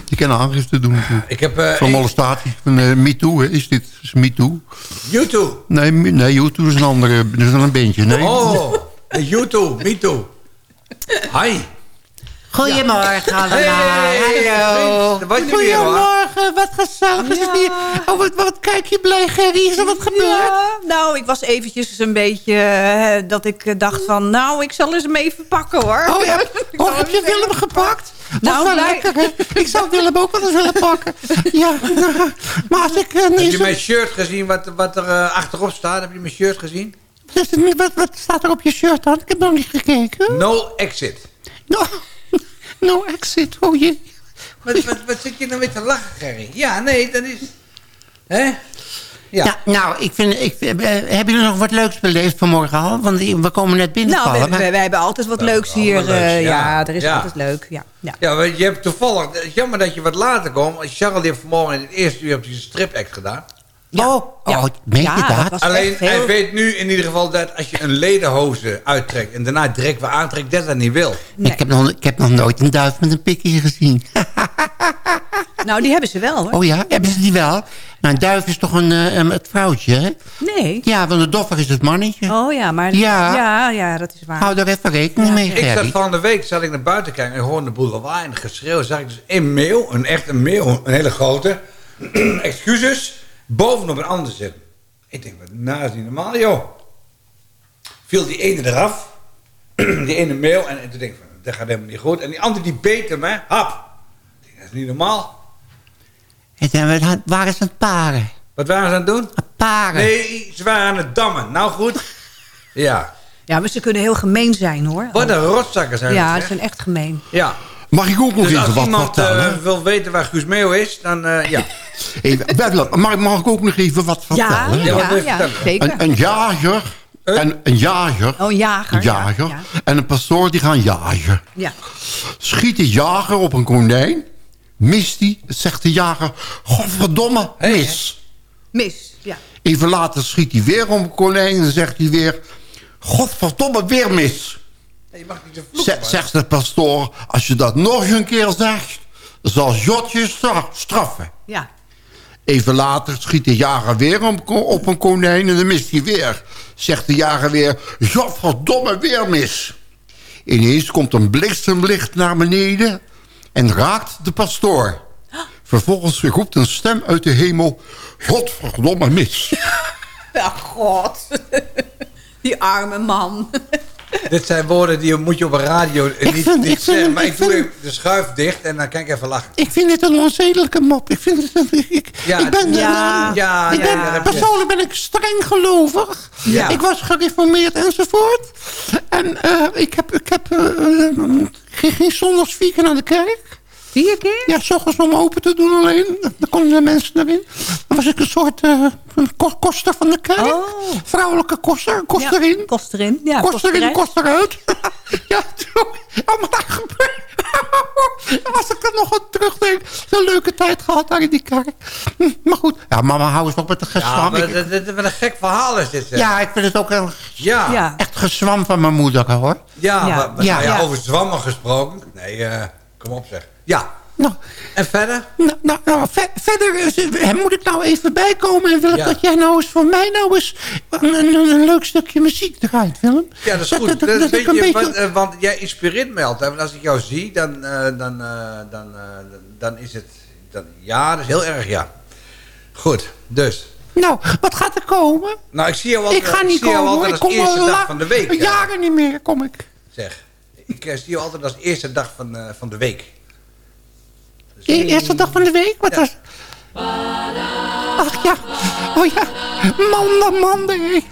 Je kan aangifte doen.
Ik heb... eh,
Van molestatie. Van uh, MeToo, hè, is dit? Is MeToo?
YouTube.
Nee, me- nee YouTube is een andere... Dat is een bandje. Nee.
Oh, *laughs* YouTube, me too. Hi.
Goedemorgen allemaal.
Hey,
Hallo. Goedemorgen, wat gezellig is het hier. Oh, wat, wat kijk je blij, Gerry? Is er wat gebeurd?
Ja, nou, ik was eventjes een beetje... eh, dat ik eh, dacht van... Nou, ik zal eens hem even pakken, hoor.
Oh, ja. *laughs* Oh heb je Willem gepakt? Dat
Nou,
is wel
blij-
lekker, hè? Ik zou Willem ook wel eens willen pakken. *laughs* Ja, nou, maar als ik... eh,
Heb je
zo-
mijn shirt gezien, wat, wat er achterop staat? Heb je mijn shirt gezien?
Wat, wat staat er op je shirt dan? Ik heb nog niet gekeken.
No exit.
No, no exit, oh jee.
Wat, wat, wat zit je nou weer te lachen, Gerry? Ja, nee, dat is... Hè? Ja.
Ja, nou, ik vind, ik, eh, hebben jullie nog wat leuks beleefd vanmorgen al? Want we komen net
Nou,
binnenvallen.
wij, hebben altijd wat leuks hier.
leuks,
eh,
ja.
ja. er is
Ja.
altijd leuk. Ja, ja.
Ja, want je hebt toevallig... Het is jammer dat je wat later komt. Charles heeft vanmorgen in het eerste uur op die strip-act gedaan.
Oh, oh meen
Ja,
je
dat
Alleen,
heel-
hij weet nu in ieder geval dat als je een ledenhoze uittrekt... en daarna direct weer aantrekt, dat dat niet wil.
Ik, heb nog, ik heb nog nooit een duif met een pikje gezien. *laughs*
Nou, die hebben ze wel, hoor.
Oh ja, hebben ze die wel? Nou, een duif is toch een, eh, een- het vrouwtje, hè?
Nee.
Ja, want de doffer is het mannetje.
Oh ja, maar...
Ja.
Ja, ja dat is waar.
Hou daar even rekening mee,
Ik zat van de week zat ik naar buiten kijken en hoorde de boulevard en geschreeuw. Zag ik dus een mail, een echte mail, een hele grote. *clears throat* Excuses, bovenop een ander zitten. Ik denk, wat nou dat is niet normaal, joh. Viel die ene eraf, *clears throat* die ene mail, en, en toen denk ik, van, dat gaat helemaal niet goed. En die andere die beet hem, hè, hap. Ik denk, dat is niet normaal.
En dan waren ze aan het paren?
Wat waren ze aan het doen?
Paren.
Nee, ze waren aan het dammen. Nou goed. *laughs* Ja.
Ja, maar ze kunnen heel gemeen zijn, hoor.
Wat een rotzakken zijn
Ja, ze zijn echt gemeen.
Ja.
Mag ik ook nog
Dus
even
als
wat
iemand
vertellen?
eh, wil weten waar Guus Meeuw is, dan eh, ja. *laughs*
Even, mag, mag ik ook nog even wat vertellen?
Ja,
ja, ja, zeker.
Een, een jager, en, een jager,
Oh, een jager.
een jager
Ja,
en een pastoor die gaan jagen.
ja.
Schiet de jager op een konijn, mist die, zegt de jager, godverdomme, mis.
Mis, ja.
Even later schiet hij weer op een konijn en zegt hij weer, godverdomme, weer mis.
Je mag niet
zegt de pastoor, als je dat nog een keer zegt, zal God je stra- straffen.
Ja.
Even later schiet de jager weer op, op een konijn en dan mist hij weer. Zegt de jager weer, godverdomme weer mis. Ineens komt een bliksemlicht naar beneden en raakt de pastoor. Vervolgens roept een stem uit de hemel, godverdomme mis. *laughs*
Ja, god. *laughs* Die arme man. *laughs*
Dit zijn woorden die moet je op een radio
Ik
niet,
vind-
niet
ik vind
zeggen.
hem-
Maar ik
ik
doe
vind-
de schuif dicht en dan kan ik even lachen.
Ik vind dit een onzedelijke mop. Ik vind het een, ik,
Ja,
ik ben,
ja, ja,
ik
ja,
ben
je-
persoonlijk ben ik streng gelovig.
Ja.
Ik was gereformeerd enzovoort. En eh, ik heb, ik heb eh, eh, geen, geen zondags vier keer naar de kerk.
Vier keer?
Ja, s ochtends om open te doen alleen. Dan konden de mensen erin. Dan was ik een soort eh, een ko- koster van de kerk. Vrouwelijke koster. Kost
Oh. Ja,
erin.
Kost erin. Ja,
kost erin,
kosterij.
kost eruit. *laughs* ja, toen, allemaal daar gebeurd. *laughs* Als ik er nog aan terugdenk. Zo'n leuke tijd gehad daar in die kerk. Hm, Maar goed. Ja, mama, hou eens op met de
Ja,
gezwam.
maar
Ik-
dat, dat, wat een gek verhaal is dit. zeg.
ja, ik vind het ook heel,
Ja.
Ja.
echt gezwam van mijn moeder, hoor.
Ja,
Ja.
maar- maar-
Ja.
nou ja,
Ja.
over zwammen gesproken. Nee, eh, kom op zeg. Ja,
Nou,
en verder?
nou, nou, nou, ve- verder eh, moet ik nou even bijkomen. En wil ik
Ja.
dat jij nou eens voor mij nou eens een, een, een leuk stukje muziek draait, Willem.
Ja, dat is goed. Dat, is weet je, want, eh, want jij inspireert me altijd. Want als ik jou zie, dan, eh, dan, dan, dan is het... Dan, ja, dat is heel erg, ja. Goed, dus.
Nou, wat gaat er komen?
Nou, ik zie jou altijd,
ik ga niet
zie jou
komen.
altijd
Ik kom
eerste dag van de week.
Jaren niet meer kom ik.
Zeg, ik zie jou altijd als eerste dag van, van de week.
E eerste dag van de week? Wat was... Ach ja. Oh ja. Manda, manda. hé.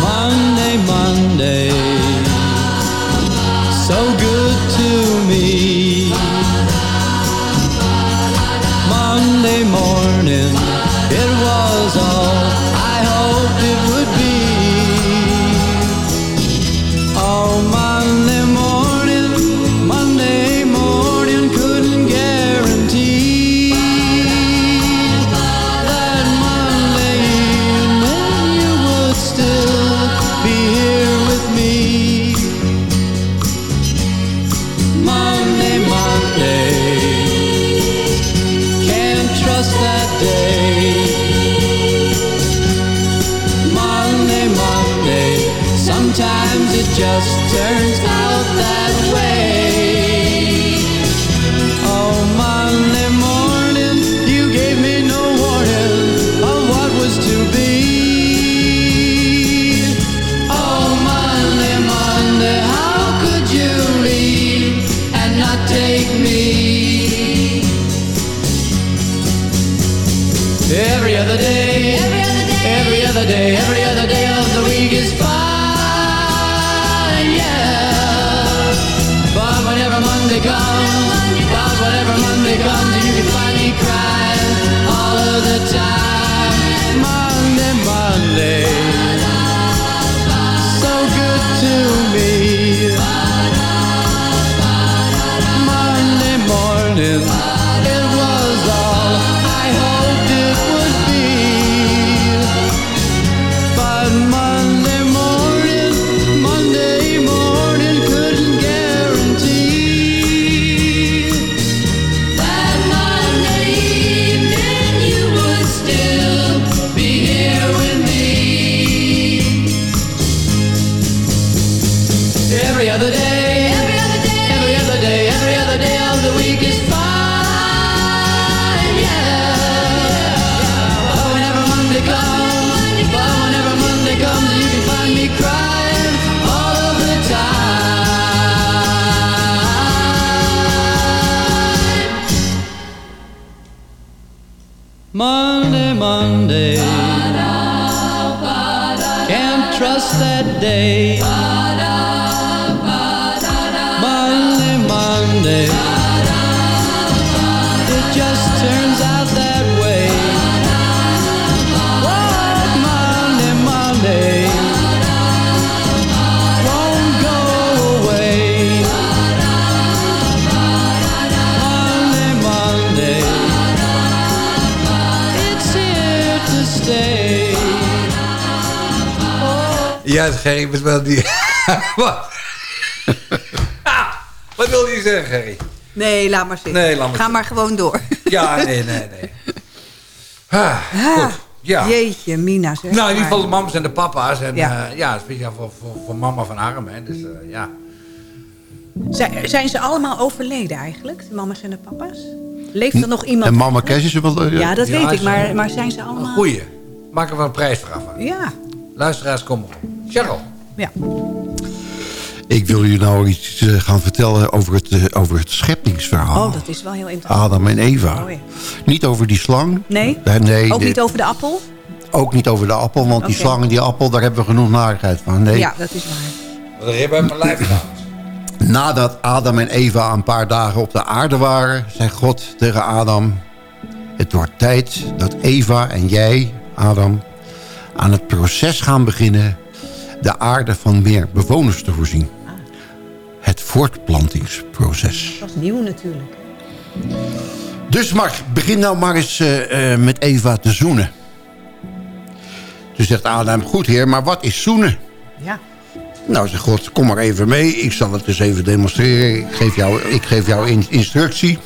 Monday, Monday, can't that day. Monday, Monday, sometimes it just turns out that way. Trust that day. Monday, Monday, *laughs*
Wat wil die... wat? Ah, wat wil die zeggen, Gerry?
Nee, laat maar zitten.
Nee, laat maar
Ga maar gewoon door.
Ja, nee, nee, nee. *laughs* Ah, goed, ja.
Jeetje, Mina. Zeg
Nou, in ieder geval de mama's en de papa's. En
Ja.
ja, ja speciaal voor, voor, voor mama van Harm. Hè. Dus eh, ja.
Zijn, zijn ze allemaal overleden eigenlijk, de mama's en de papa's? Leeft er nog iemand?
En Mama Cash is er wel... eh,
Ja, dat
Ja,
weet ik. Maar, maar zijn ze allemaal...
Goeie. Maak er wel een prijsvraag van.
Ja.
Luisteraars, kom op. Cheryl.
Ja.
Ik wil jullie nou iets eh, gaan vertellen over het, eh, over het scheppingsverhaal.
Oh, dat is wel heel interessant.
Adam en Eva.
Oh, ja.
Niet over die slang.
Nee?
Nee, nee,
Ook niet over de appel?
Ook niet over de appel, want die slang en die appel, daar hebben we genoeg narigheid van. Nee.
Ja, dat is waar.
Wat rib uit mijn lijf gedaan.
Nadat Adam en Eva een paar dagen op de aarde waren, zei God tegen Adam... Het wordt tijd dat Eva en jij, Adam, aan het proces gaan beginnen... de aarde van meer bewoners te voorzien. Het voortplantingsproces.
Dat is nieuw natuurlijk.
Dus Max, begin nou maar eens eh, eh, met Eva te zoenen. Toen zegt Adam, goed heer, maar wat is zoenen?
Ja.
Nou, zegt God, kom maar even mee. Ik zal het eens even demonstreren. Ik geef jou, ik geef jou in- instructie.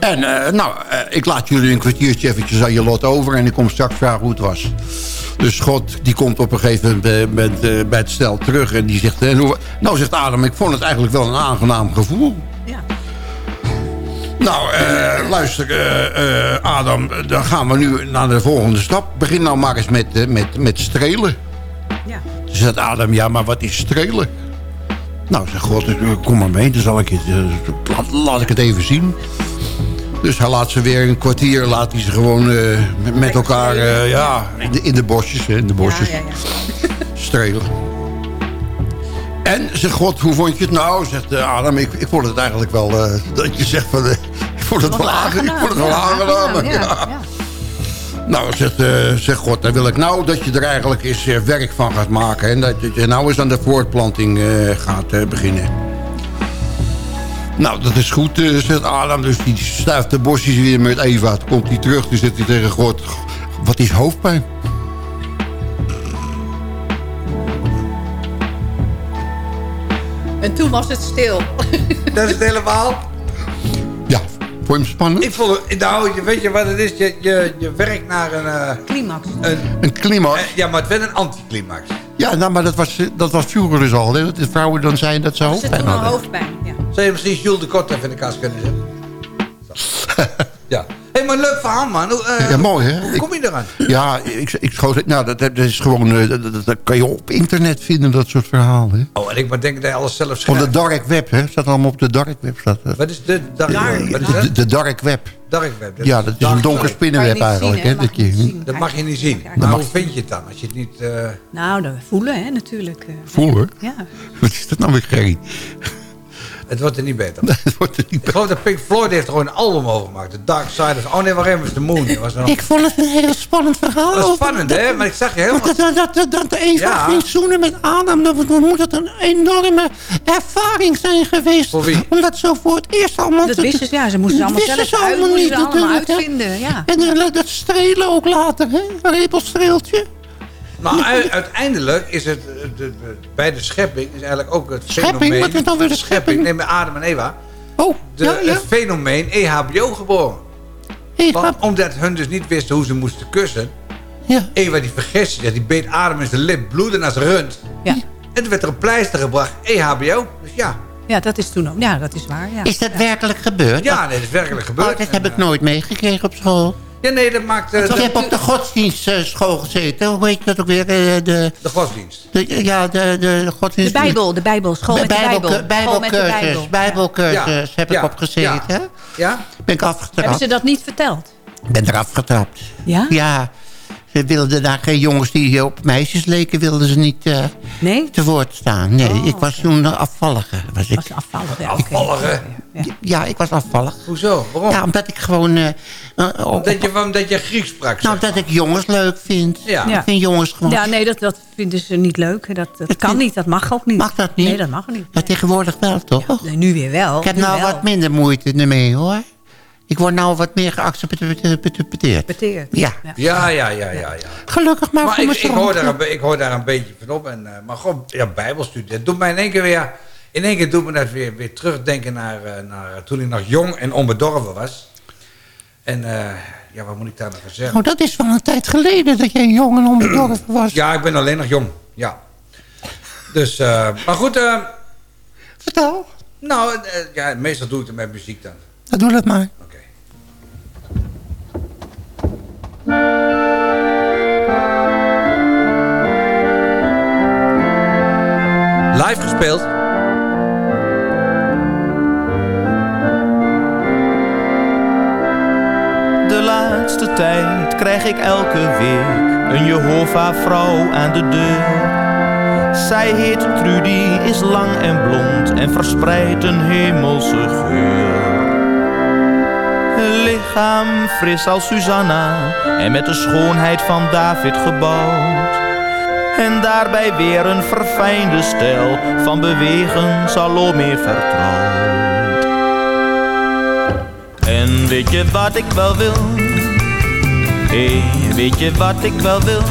En eh, nou, eh, ik laat jullie een kwartiertje eventjes aan je lot over... en ik kom straks vragen hoe het was. Dus God die komt op een gegeven moment bij, bij, het, bij het stel terug... en die zegt, eh, nou zegt Adam, ik vond het eigenlijk wel een aangenaam gevoel.
Ja.
Nou, eh, luister, eh, eh, Adam, dan gaan we nu naar de volgende stap. Begin nou maar eens met, eh, met, met strelen.
Ja.
Toen zegt Adam, ja, maar wat is strelen? Nou, zegt God, eh, kom maar mee, dan zal ik het, eh, laat, laat ik het even zien. Dus hij laat ze weer een kwartier, laat hij ze gewoon eh, met, elkaar, eh, ja, in de, in de bosjes, hè, in de bosjes,
Ja, ja, ja. *laughs*
strelen. En zegt God, hoe vond je het nou? Zegt eh, Adam, ik, ik vond het eigenlijk wel, eh, dat je zegt van, eh, ik vond het wel aangenaam. Ik vond het wel
ja,
aangenaam.
ja,
ja.
ja.
Nou, zegt, eh, zegt God, dan wil ik nou dat je er eigenlijk eens werk van gaat maken. En dat je nou eens aan de voortplanting eh, gaat eh, beginnen. Nou, dat is goed, eh, zegt Adam. Dus die stuift de bosjes weer met Eva. Toen komt hij terug, toen zegt hij tegen God... Wat is hoofdpijn?
En toen was het stil. *laughs*
Dat is het hele verhaal.
Ja, vond je hem spannend?
Ik vond het, nou, je- weet je wat het is? Je, je, je werkt naar een... eh,
Climax.
een
Een climax.
eh, ja, maar het werd een anticlimax.
Ja, nou, maar dat was, dat was vroeger dus al. Hè? Dat de vrouwen dan zeiden dat ze hoofdpijn
toen al
hadden.
hoofdpijn?
Zou je misschien Jules de Kort even in de kast kunnen zetten? *laughs* Ja. Hé, maar leuk verhaal, man. Hoe, eh,
Ja, mooi, hè?
Hoe kom je eraan?
Ja, ik, ik schoot... Nou, dat, dat is gewoon... eh, Dat, dat, dat kan je op internet vinden, dat soort verhalen. Hè?
Oh, en ik maar denk dat je alles zelf
Op
schrijft.
de dark web, hè? Staat allemaal op de dark web. Staat.
Wat is de dark web? Wat is
de,
dat?
de dark web.
Dark web.
Ja, dat is een donker spinnenweb
Kan je niet
eigenlijk.
zien,
hè? Dat je,
Dat mag je niet zien. Maar
mag-
hoe vind je het dan? Als je het niet... eh,
Nou, dat voelen, hè, natuurlijk. eh.
voelen.
Ja. *laughs*
Wat is dat nou weer, Gerry?
Het wordt er niet beter. *laughs*
Het wordt er niet
Ik geloof dat Pink Floyd heeft er gewoon een album over gemaakt. The Dark Side of... Oh nee, waar was The Moon? Dat was nog...
Ik vond het een heel spannend verhaal.
Dat is spannend, hè? Maar ik zag je helemaal...
Dat, dat, dat, dat Eva
Ja.
ging zoenen met Adam, dan, dan moet dat een enorme ervaring zijn geweest.
Voor wie?
Omdat zo voor het eerst allemaal...
Dat wisten ze, ja. Ze moesten ze
Dat
allemaal zelf
ze
uit,
allemaal niet
ze allemaal uitvinden. Ja.
En dat strelen ook later, hè? Een repelstreeltje.
Maar u- uiteindelijk is het... eh, de- de- bij de schepping is eigenlijk ook het
Schepping?
fenomeen...
Wat is dan weer de schepping?
Nee, met Adam en Eva.
Oh,
De,
ja, ja.
Het fenomeen E EHBO geboren. Want omdat hun dus niet wisten hoe ze moesten kussen...
Ja.
Eva die vergist zich, die beet Adam in zijn lip, bloeden als rund.
Ja.
En toen werd er een pleister gebracht, E EHBO. Dus ja,
ja, dat is toen ook. Ja, dat is waar. Ja.
Is dat werkelijk gebeurd?
ja nee, dat is werkelijk gebeurd.
Oh, dat heb
En,
ik nooit meegekregen op school.
Ja, nee, dat maakt eh,
Ik
de,
heb op de godsdienstschool gezeten. Hoe heet dat ook weer? Eh, De,
de godsdienst.
de, ja, de, de, godsdienst...
Bijbel, de Bijbel. School met de Bijbel. School met de
Bijbelcursus,
Bijbel.
bijbelcursus
Ja.
heb ik
Ja.
opgezeten.
Ja. Ja?
Ben ik
Hebben
afgetrapt.
ze dat niet verteld?
ben eraf getrapt.
Ja?
Ja, ze wilden daar geen jongens die op meisjes leken, wilden ze niet eh,
Nee?
te woord staan. Nee,
Oh,
ik was toen een afvallige. Was ik.
Was afvallig. Ja, oké.
Afvallige.
Ja.
Ja, ik was afvallig.
Hoezo? Waarom?
Ja, omdat ik gewoon... eh, eh, op-
Omdat je, omdat je Grieks sprak.
nou,
zeg
dat ik jongens leuk vind.
Ja.
Ik vind jongens gewoon...
Ja, nee, dat, dat vinden ze niet leuk. Dat, dat
Dat
kan
vind-
niet, dat mag ook niet.
Mag dat niet?
Nee, dat mag niet.
Maar tegenwoordig wel, toch?
Nee, nu weer wel.
Ik heb
nu
nou
wel.
wat minder moeite ermee, hoor. Ik word nou wat meer geaccepteerd. Ja.
Ja, ja, ja, ja. ja.
Gelukkig maar,
Maar
voor
ik, hoor daar een, ik hoor daar een beetje van op. En, eh, maar gewoon, ja, bijbelstudie. Dat doet mij in één keer weer... In één keer doet me dat weer, weer terugdenken naar, eh, naar toen ik nog jong en onbedorven was. En eh, ja, wat moet ik daar nog van zeggen?
Oh, dat is wel een tijd geleden dat jij jong en onbedorven was.
Ja, ik ben alleen nog jong. Ja. Dus, eh, maar goed. eh,
Vertel.
nou, eh, ja, meestal doe ik het met muziek dan.
Dan doe dat maar.
De laatste tijd krijg ik elke week een Jehovah-vrouw aan de deur. Zij heet Trudy, is lang en blond en verspreidt een hemelse geur. Lichaam fris als Susanna en met de schoonheid van David gebouwd. En daarbij weer een verfijnde stijl van bewegen Salome vertrouwd. En weet je wat ik wel wil? Hé, weet je wat ik wel wil?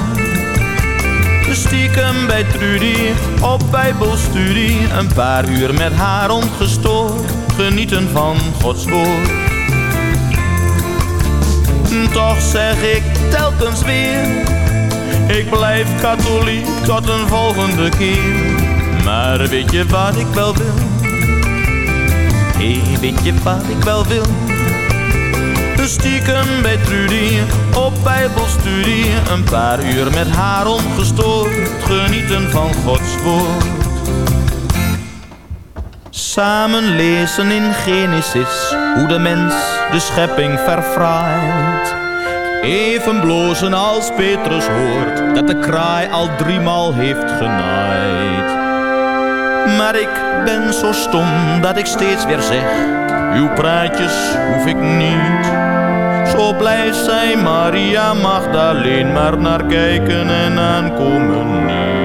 Stiekem bij Trudy op bijbelstudie Een paar uur met haar ongestoord Genieten van Gods woord Toch zeg ik telkens weer Ik blijf katholiek tot een volgende keer Maar weet je wat ik wel wil? Hey, weet je wat ik wel wil? Stiekem bij Trudy op bijbelstudie Een paar uur met haar ongestoord Genieten van Gods woord Samen lezen in Genesis Hoe de mens de schepping verfraait Even blozen als Petrus hoort Dat de kraai al driemaal heeft genaaid. Maar ik ben zo stom dat ik steeds weer zeg Uw praatjes hoef ik niet. Zo blij zijn Maria Magdalene Maar naar kijken en aankomen niet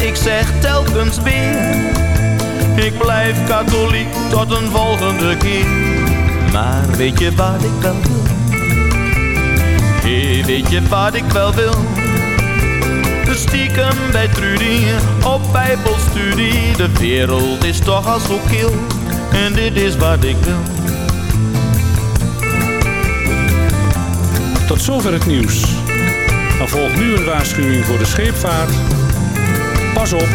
Ik zeg telkens weer Ik blijf katholiek tot een volgende keer Maar weet je wat ik wel wil? Hey, weet je wat ik wel wil? Stiekem bij Trudy op bijbelstudie De wereld is toch al zo kil En dit is wat ik wil
Tot zover het nieuws. Dan volgt nu een waarschuwing voor de scheepvaart. Pas op.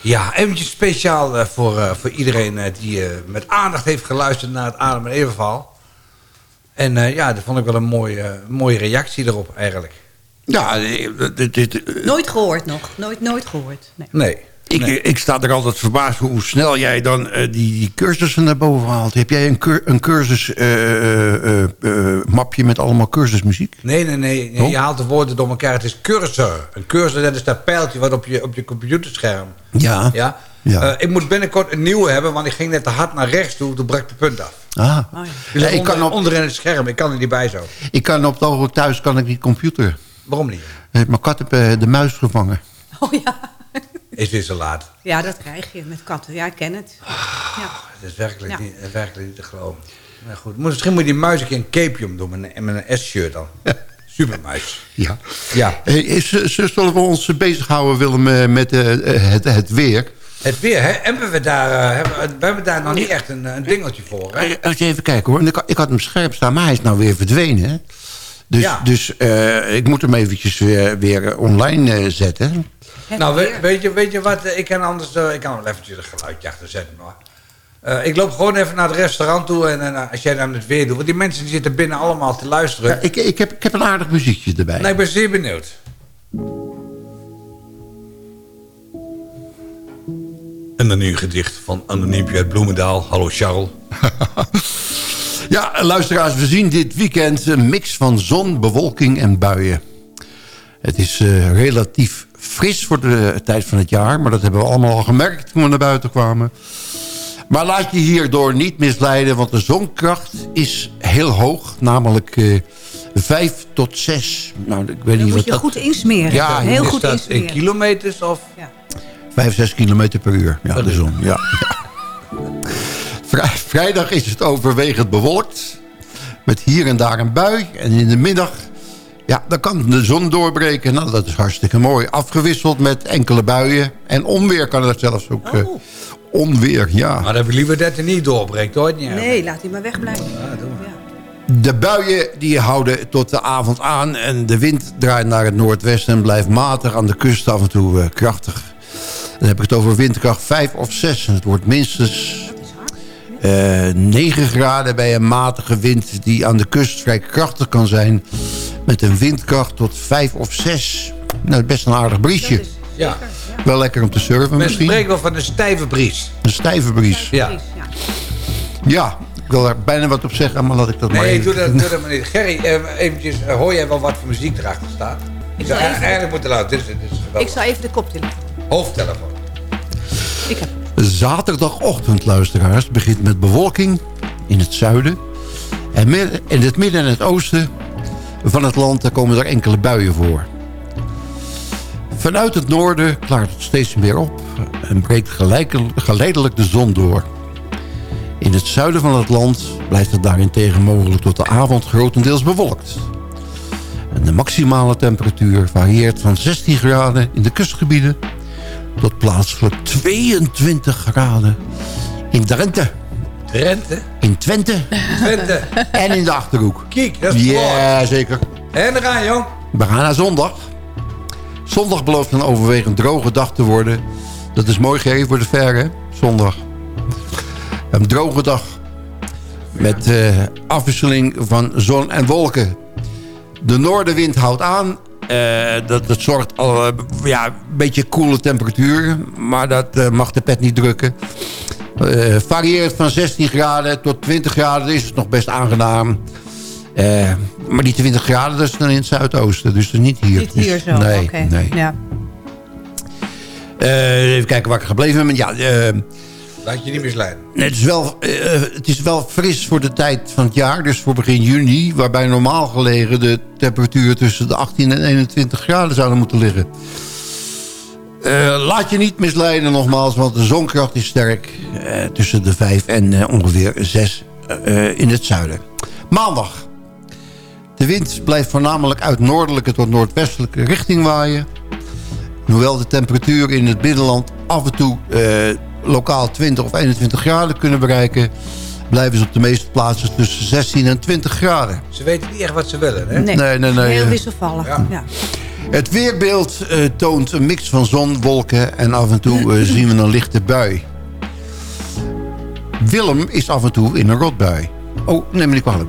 Ja, eventjes speciaal uh, voor, uh, voor iedereen uh, die met aandacht heeft geluisterd naar het Adem en Even verhaal. En ja, dat vond ik wel een mooie, mooie reactie erop eigenlijk.
Ja, dit, dit,
Nooit gehoord nog. Nooit, nooit gehoord. Nee.
nee.
Ik, nee. ik sta er altijd verbaasd hoe snel jij dan uh, die, die cursussen naar boven haalt. Heb jij een, cur een cursus uh, uh, mapje met allemaal cursusmuziek?
Nee, nee, nee. nee. Oh? Je haalt de woorden door elkaar. Het is cursor. Een cursor, dat is dat pijltje wat op je, op je computerscherm.
Ja.
ja?
ja.
ik moet binnenkort een nieuwe hebben, want ik ging net te hard naar rechts toe. Toen brak de punt af.
Ah.
Oh, ja. Dus ja, ik onder, kan op, onderin het scherm. Ik kan er niet bij zo.
Ik kan op het ogenblik thuis kan ik die computer.
Waarom niet?
Mijn kat heeft de muis gevangen.
Oh ja.
Is weer zo laat.
Ja, dat krijg je met katten. Ja, ik ken het.
Ja. Het is werkelijk, ja. niet, werkelijk niet te geloven. Maar goed, misschien moet je die muis een keer een capeje omdoen met een, met een S-shirt dan. Supermuis.
Ja.
ja.
Hey, zullen we ons bezighouden, Willem, met uh, het, het weer?
Het weer, hè? Hebben we daar, uh, hebben, we hebben daar nog niet echt een, een dingeltje voor, hè?
Als je even kijken, hoor. Ik, ik had hem scherp staan, maar hij is nou weer verdwenen, hè? Dus, ja. dus uh, ik moet hem eventjes weer, weer online uh, zetten.
Het nou, weet, weet, je, weet je wat? Ik kan anders uh, ik kan wel eventjes een geluidje achter zetten. Maar. ik loop gewoon even naar het restaurant toe en, en als jij dan het weer doet. Want die mensen die zitten binnen allemaal te luisteren.
Ja, ik, ik, heb, ik heb een aardig muziekje erbij.
Nee, ik ben zeer benieuwd. En dan nu een gedicht van Anoniempje uit Bloemendaal. Hallo Charles. *laughs*
Ja, luisteraars, we zien dit weekend een mix van zon, bewolking en buien. Het is uh, relatief fris voor de tijd van het jaar... maar dat hebben we allemaal al gemerkt toen we naar buiten kwamen. Maar laat je hierdoor niet misleiden... want de zonkracht is heel hoog, namelijk uh, 5 tot 6. Nou, ik weet
Dan
niet
moet je
dat...
goed insmeren.
Ja,
heel
is
goed
dat
insmeren.
in kilometers of...
Ja.
5, 6 kilometer per uur, ja, de zon. Ja, *laughs* ja. Vrijdag is het overwegend bewolkt. Met hier en daar een bui. En in de middag, ja, dan kan de zon doorbreken. Nou, dat is hartstikke mooi. Afgewisseld met enkele buien. En onweer kan er zelfs ook... eh, onweer, ja.
Maar dan heb ik liever dat hij niet doorbreekt, hoor. Ja.
Nee, laat hij maar wegblijven.
De buien die houden tot de avond aan en de wind draait naar het noordwesten en blijft matig aan de kust af en toe eh, krachtig. Dan heb ik het over windkracht 5 of 6. En het wordt minstens eh 9 graden bij een matige wind die aan de kust vrij krachtig kan zijn. Met een windkracht tot 5 of 6. Nou, best een aardig briesje.
Ja.
Wel lekker om te surfen
Men
misschien.
spreekt wel van een stijve bries.
Een stijve bries.
Ja.
Ja, ik wil daar bijna wat op zeggen, maar laat ik dat maar
Nee,
even...
doe dat, doe dat maar niet. Gerry, eh, eventjes, eh, hoor jij wel wat voor muziek erachter staat? Ik zou
zal even-
eigenlijk moeten luisteren. Dit is, dit is
Ik zal even de koptelefoon.
Hoofdtelefoon.
Ik heb
Zaterdagochtend, luisteraars, begint met bewolking in het zuiden. En in het midden en het oosten van het land komen er enkele buien voor. Vanuit het noorden klaart het steeds meer op en breekt geleidelijk de zon door. In het zuiden van het land blijft het daarentegen mogelijk tot de avond grotendeels bewolkt. En de maximale temperatuur varieert van 16 graden in de kustgebieden tot plaatselijk 22 graden in Drenthe.
Drenthe?
In Twente.
Twente.
En in de Achterhoek.
Kijk, dat is
Ja, zeker.
En dan gaan, jong.
We gaan naar zondag. Zondag belooft een overwegend droge dag te worden. Dat is mooi gegeven voor de ver, hè? Zondag. Een droge dag. Met eh, afwisseling van zon en wolken. De noordenwind houdt aan. Eh, dat, dat zorgt al eh, ja, een beetje koele temperaturen. Maar dat mag de pet niet drukken. Eh varieert van 16 graden tot 20 graden. is het nog best aangenaam. Eh, maar die 20 graden, dat is dan in het zuidoosten. Dus dat is niet hier.
Niet hier zo,
Nee,
oké.
nee.
Ja.
Eh, even kijken waar ik gebleven ben. Ja,
Laat je niet misleiden.
het, is wel, het is wel fris voor de tijd van het jaar. Dus voor begin juni. Waarbij normaal gelegen de temperatuur tussen de 18 en 21 graden zouden moeten liggen. Eh, laat je niet misleiden nogmaals, want de zonkracht is sterk. eh, tussen de 5 en eh, ongeveer 6 eh, in het zuiden. Maandag. De wind blijft voornamelijk uit noordelijke tot noordwestelijke richting waaien. Hoewel de temperatuur in het binnenland af en toe eh, lokaal 20 of 21 graden kunnen bereiken... blijven ze op de meeste plaatsen tussen 16 en 20 graden.
Ze weten niet echt wat ze willen, hè?
Nee,
Nee, nee, nee,
heel wisselvallig. Ja.
Het weerbeeld eh, toont een mix van zon, wolken en af en toe eh, zien we een lichte bui. Willem is af en toe in een rotbui. Oh, neem me niet kwalijk.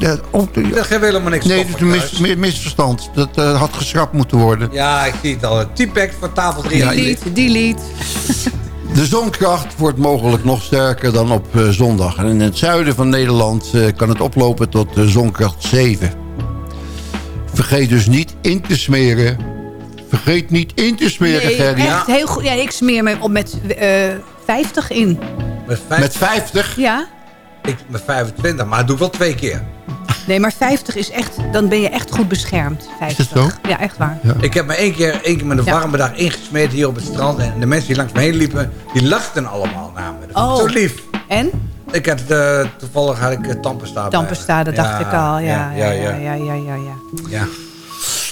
Eh, oh, eh,
Dat geeft helemaal niks
Nee, dat is een
thuis.
mi- misverstand. Dat eh, had geschrapt moeten worden.
Ja, ik zie het al. T-pack voor tafel 3.
Ja,
Delete, delete.
De zonkracht wordt mogelijk nog sterker dan op eh, zondag. En in het zuiden van Nederland eh, kan het oplopen tot zonkracht 7. Vergeet dus niet in te smeren. Vergeet niet in te smeren,
Nee, echt heel goed. Ja, ik smeer me op met eh 50 in.
Met, vijf,
Met 50?
Ja?
ik, met 25, maar dat doe ik wel twee keer.
Nee, maar 50 is echt... Dan ben je echt goed beschermd. 50.
zo?
Ja, echt waar.
Ik heb me één keer, één keer met een
Ja.
warme dag ingesmeerd hier op het strand. En de mensen die langs me heen liepen, die lachten allemaal naar me. Dat vond ik
Oh.
zo lief.
En?
Ik had, eh, toevallig had ik uh, tandpasta bij
Tandpasta, dat dacht ik al. Ja, ja, ja, ja,
ja.
ja, ja, ja.
Ja.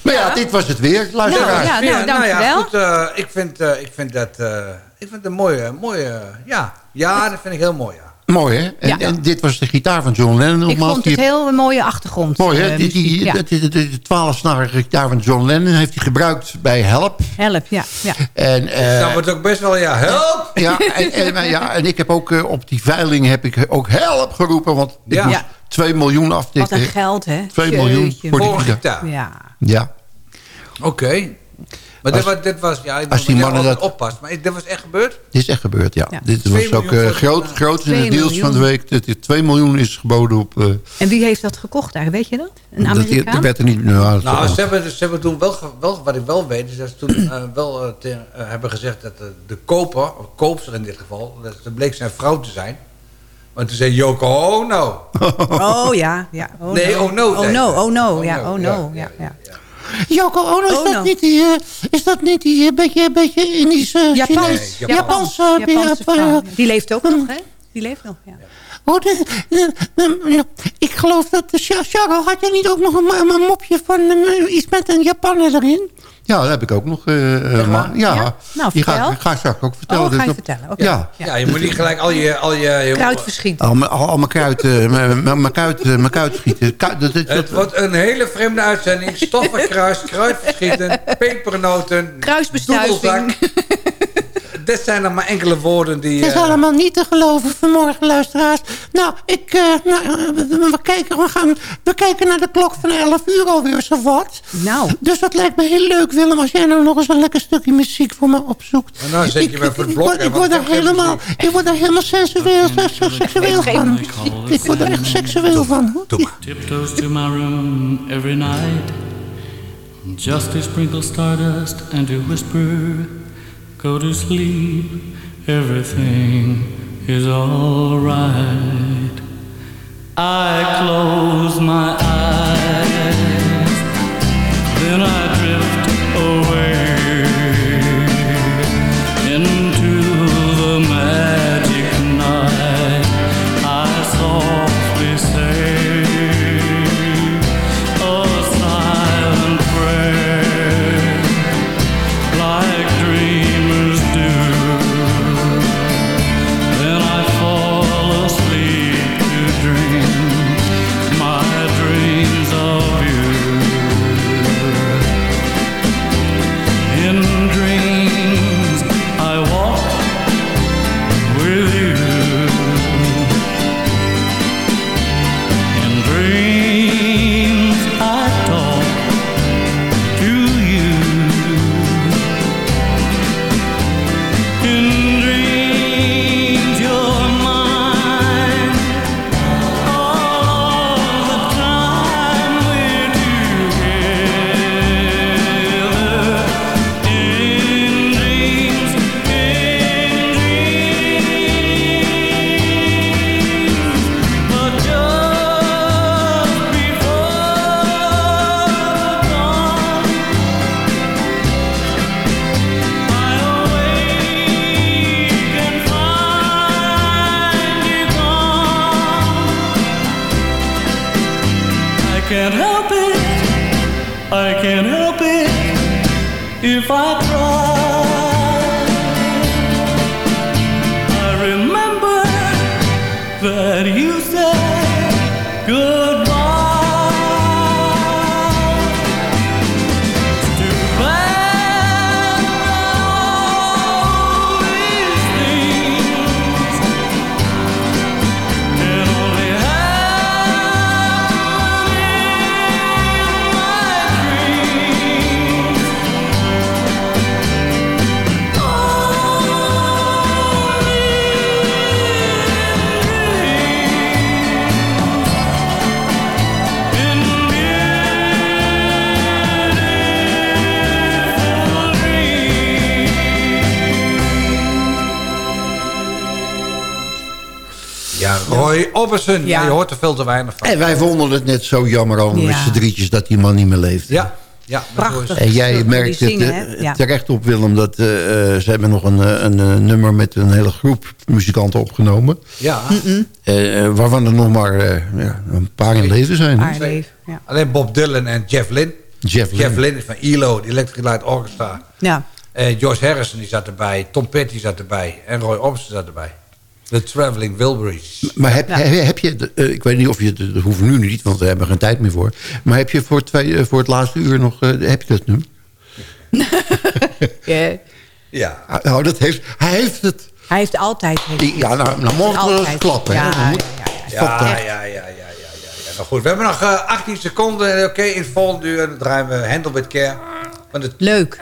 Maar ja, dit was het weer, luisteraars.
Ja, nou,
nou ja,
dankjewel.
goed, eh, ik, vind, eh, ik vind dat eh, ik vind het een mooie, mooie ja. Ja, dat vind ik heel mooi, ja.
Mooi, hè? En,
Ja.
en dit was de gitaar van John Lennon.
Ik vond het
Die-
heel een mooie achtergrond.
Mooi, hè?
eh,
Die, die,
ja.
dat- de, de 12-snarige gitaar van John Lennon heeft hij gebruikt bij Help.
Help, ja. ja.
En, eh,
Dan wordt het ook best wel, ja, help!
ja, en, en, ja, en ik heb ook eh, op die veiling heb ik ook help geroepen. Want ik
Ja.
moest
Ja.
2 miljoen
Wat
aftikken.
een geld, hè?
2 miljoen voor die gitaar.
Ja.
Ja.
Oké. Maar
Als-
dit was, dit was, ja, ik
als
moet
die mannen dat-
oppast. Maar dit was echt gebeurd?
Dit is echt gebeurd, ja.
Ja.
Dit was ook eh, groot, groot in de deals
miljoen.
van de week. Dat dit 2 miljoen is geboden op... eh,
En wie heeft dat gekocht daar? Weet je dat? Een
dat,
Amerikaan?
dat werd er niet... Nou,
Nou, ze hebben, ze hebben toen wel, wel, wat ik wel weet, is dat ze toen eh, wel te- hebben gezegd dat de, de koper, of koopster in dit geval, dat bleek zijn vrouw te zijn. Want toen zei Joko, oh no.
Oh ja, ja. Oh,
Nee,
no.
oh no,
Oh no, oh no,
Oh
ja,
no,
oh
ja,
no.
ja,
Ja, ja.
Joko Ono, is
Oh,
dat
nou.
niet die, eh, is dat niet die eh, beetje, beetje Indische,
Japans.
Chinees-
Nee,
Japanse,
Japanse
ja,
vrouw. Die leeft ook nog, hè? Die leeft nog, ja.
Oh, de, de- de- ja, ik geloof dat... Charles, had je niet ook nog een, een mopje van eh, iets met een Japaner erin? Ja, dat heb ik ook nog. eh, eh, maar, ja,
Ja? Nou,
die ga,
vertel.
ik ga ik straks ook vertellen.
Oh, ga je
Dus
vertellen.
Ja.
Ja, je moet niet gelijk al je... Al je,
Kruid verschieten.
Al mijn al, al mijn kruid, eh, mijn- mijn eh, mijn kuit schieten. Ku- dat- dat-
Het wordt een hele vreemde uitzending. Stoffenkruis, kruidverschieten, pepernoten,
Kruisbestuiving.
Dit zijn nog maar enkele woorden die...
Het is
eh,
allemaal niet te geloven vanmorgen, luisteraars. Nou, ik, eh, nou, eh, we, kijken, we, gaan, we kijken naar de klok van 11 uur alweer, zo wat.
Nou.
Dus dat lijkt me heel leuk, Willem, als jij nou nog eens een lekker stukje muziek voor me opzoekt.
En nou zet je
Ik-
me voor het
ik
blok,
word-
hè,
Ik
want
word
ik
er helemaal, ik word er helemaal sensueel, seksu- seksueel van. Ik word er echt seksueel van.
Tiptoes to my room every night Just to sprinkle stardust and to whisper Go to sleep, everything is alright. I close my eyes
Roy Orbison. Ja. Je hoort er veel te weinig van.
En wij vonden het net zo jammer al met z'n drietjes dat die man niet meer leeft.
Ja, ja. het.
En jij merkt het
zingen,
eh, terecht op, Willem, dat eh, eh, ze hebben nog een, een, nummer met een hele groep muzikanten opgenomen.
Ja.
Waarvan er nog maar eh, ja, een paar in leven zijn.
leven, ja.
Alleen Bob Dylan en Jeff Lynne.
Jeff Lynne.
Jeff Lynne is van ELO, de Electric Light Orchestra.
Ja.
En George Harrison die zat erbij. Tom Petty zat erbij. En Roy Orbison zat erbij. The Traveling Wilburys.
Maar heb, heb, heb je, eh, ik weet niet of je, dat hoeven nu niet, want we hebben er geen tijd meer voor. Maar heb je voor, het twee, eh, voor het laatste uur nog, eh, heb je dat nu? *laughs*
Ja.
Ja.
Nou, dat heeft, hij heeft het.
Hij heeft altijd... Heeft
Ja, nou, nou mogen we wel eens
Altijd.
klappen. hè?
Ja,
moet-
Ja, ja, ja, ja, ja, ja, ja. Nou goed, we hebben nog eh, 18 seconden. Oké, in het volgende uur draaien we Handle with Care. Van de
Leuk.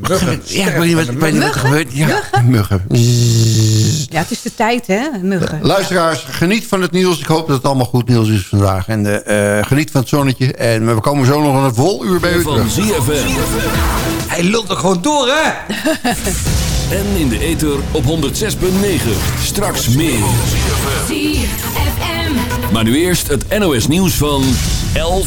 Muggen. *laughs*
Ja, ik weet niet wat, ik weet niet wat er gebeurt. Ja,
Muggen?
muggen.
Ja, het is de tijd, hè? Muggen.
Luisteraars, geniet van het nieuws. Ik hoop dat het allemaal goed nieuws is vandaag. En eh, geniet van het zonnetje. En we komen zo nog een vol uur bij u
Van. ZFM.
Hij lult er gewoon door, hè? *laughs*
En in de ether op 106.9. Straks meer. Maar nu eerst het NOS nieuws van 11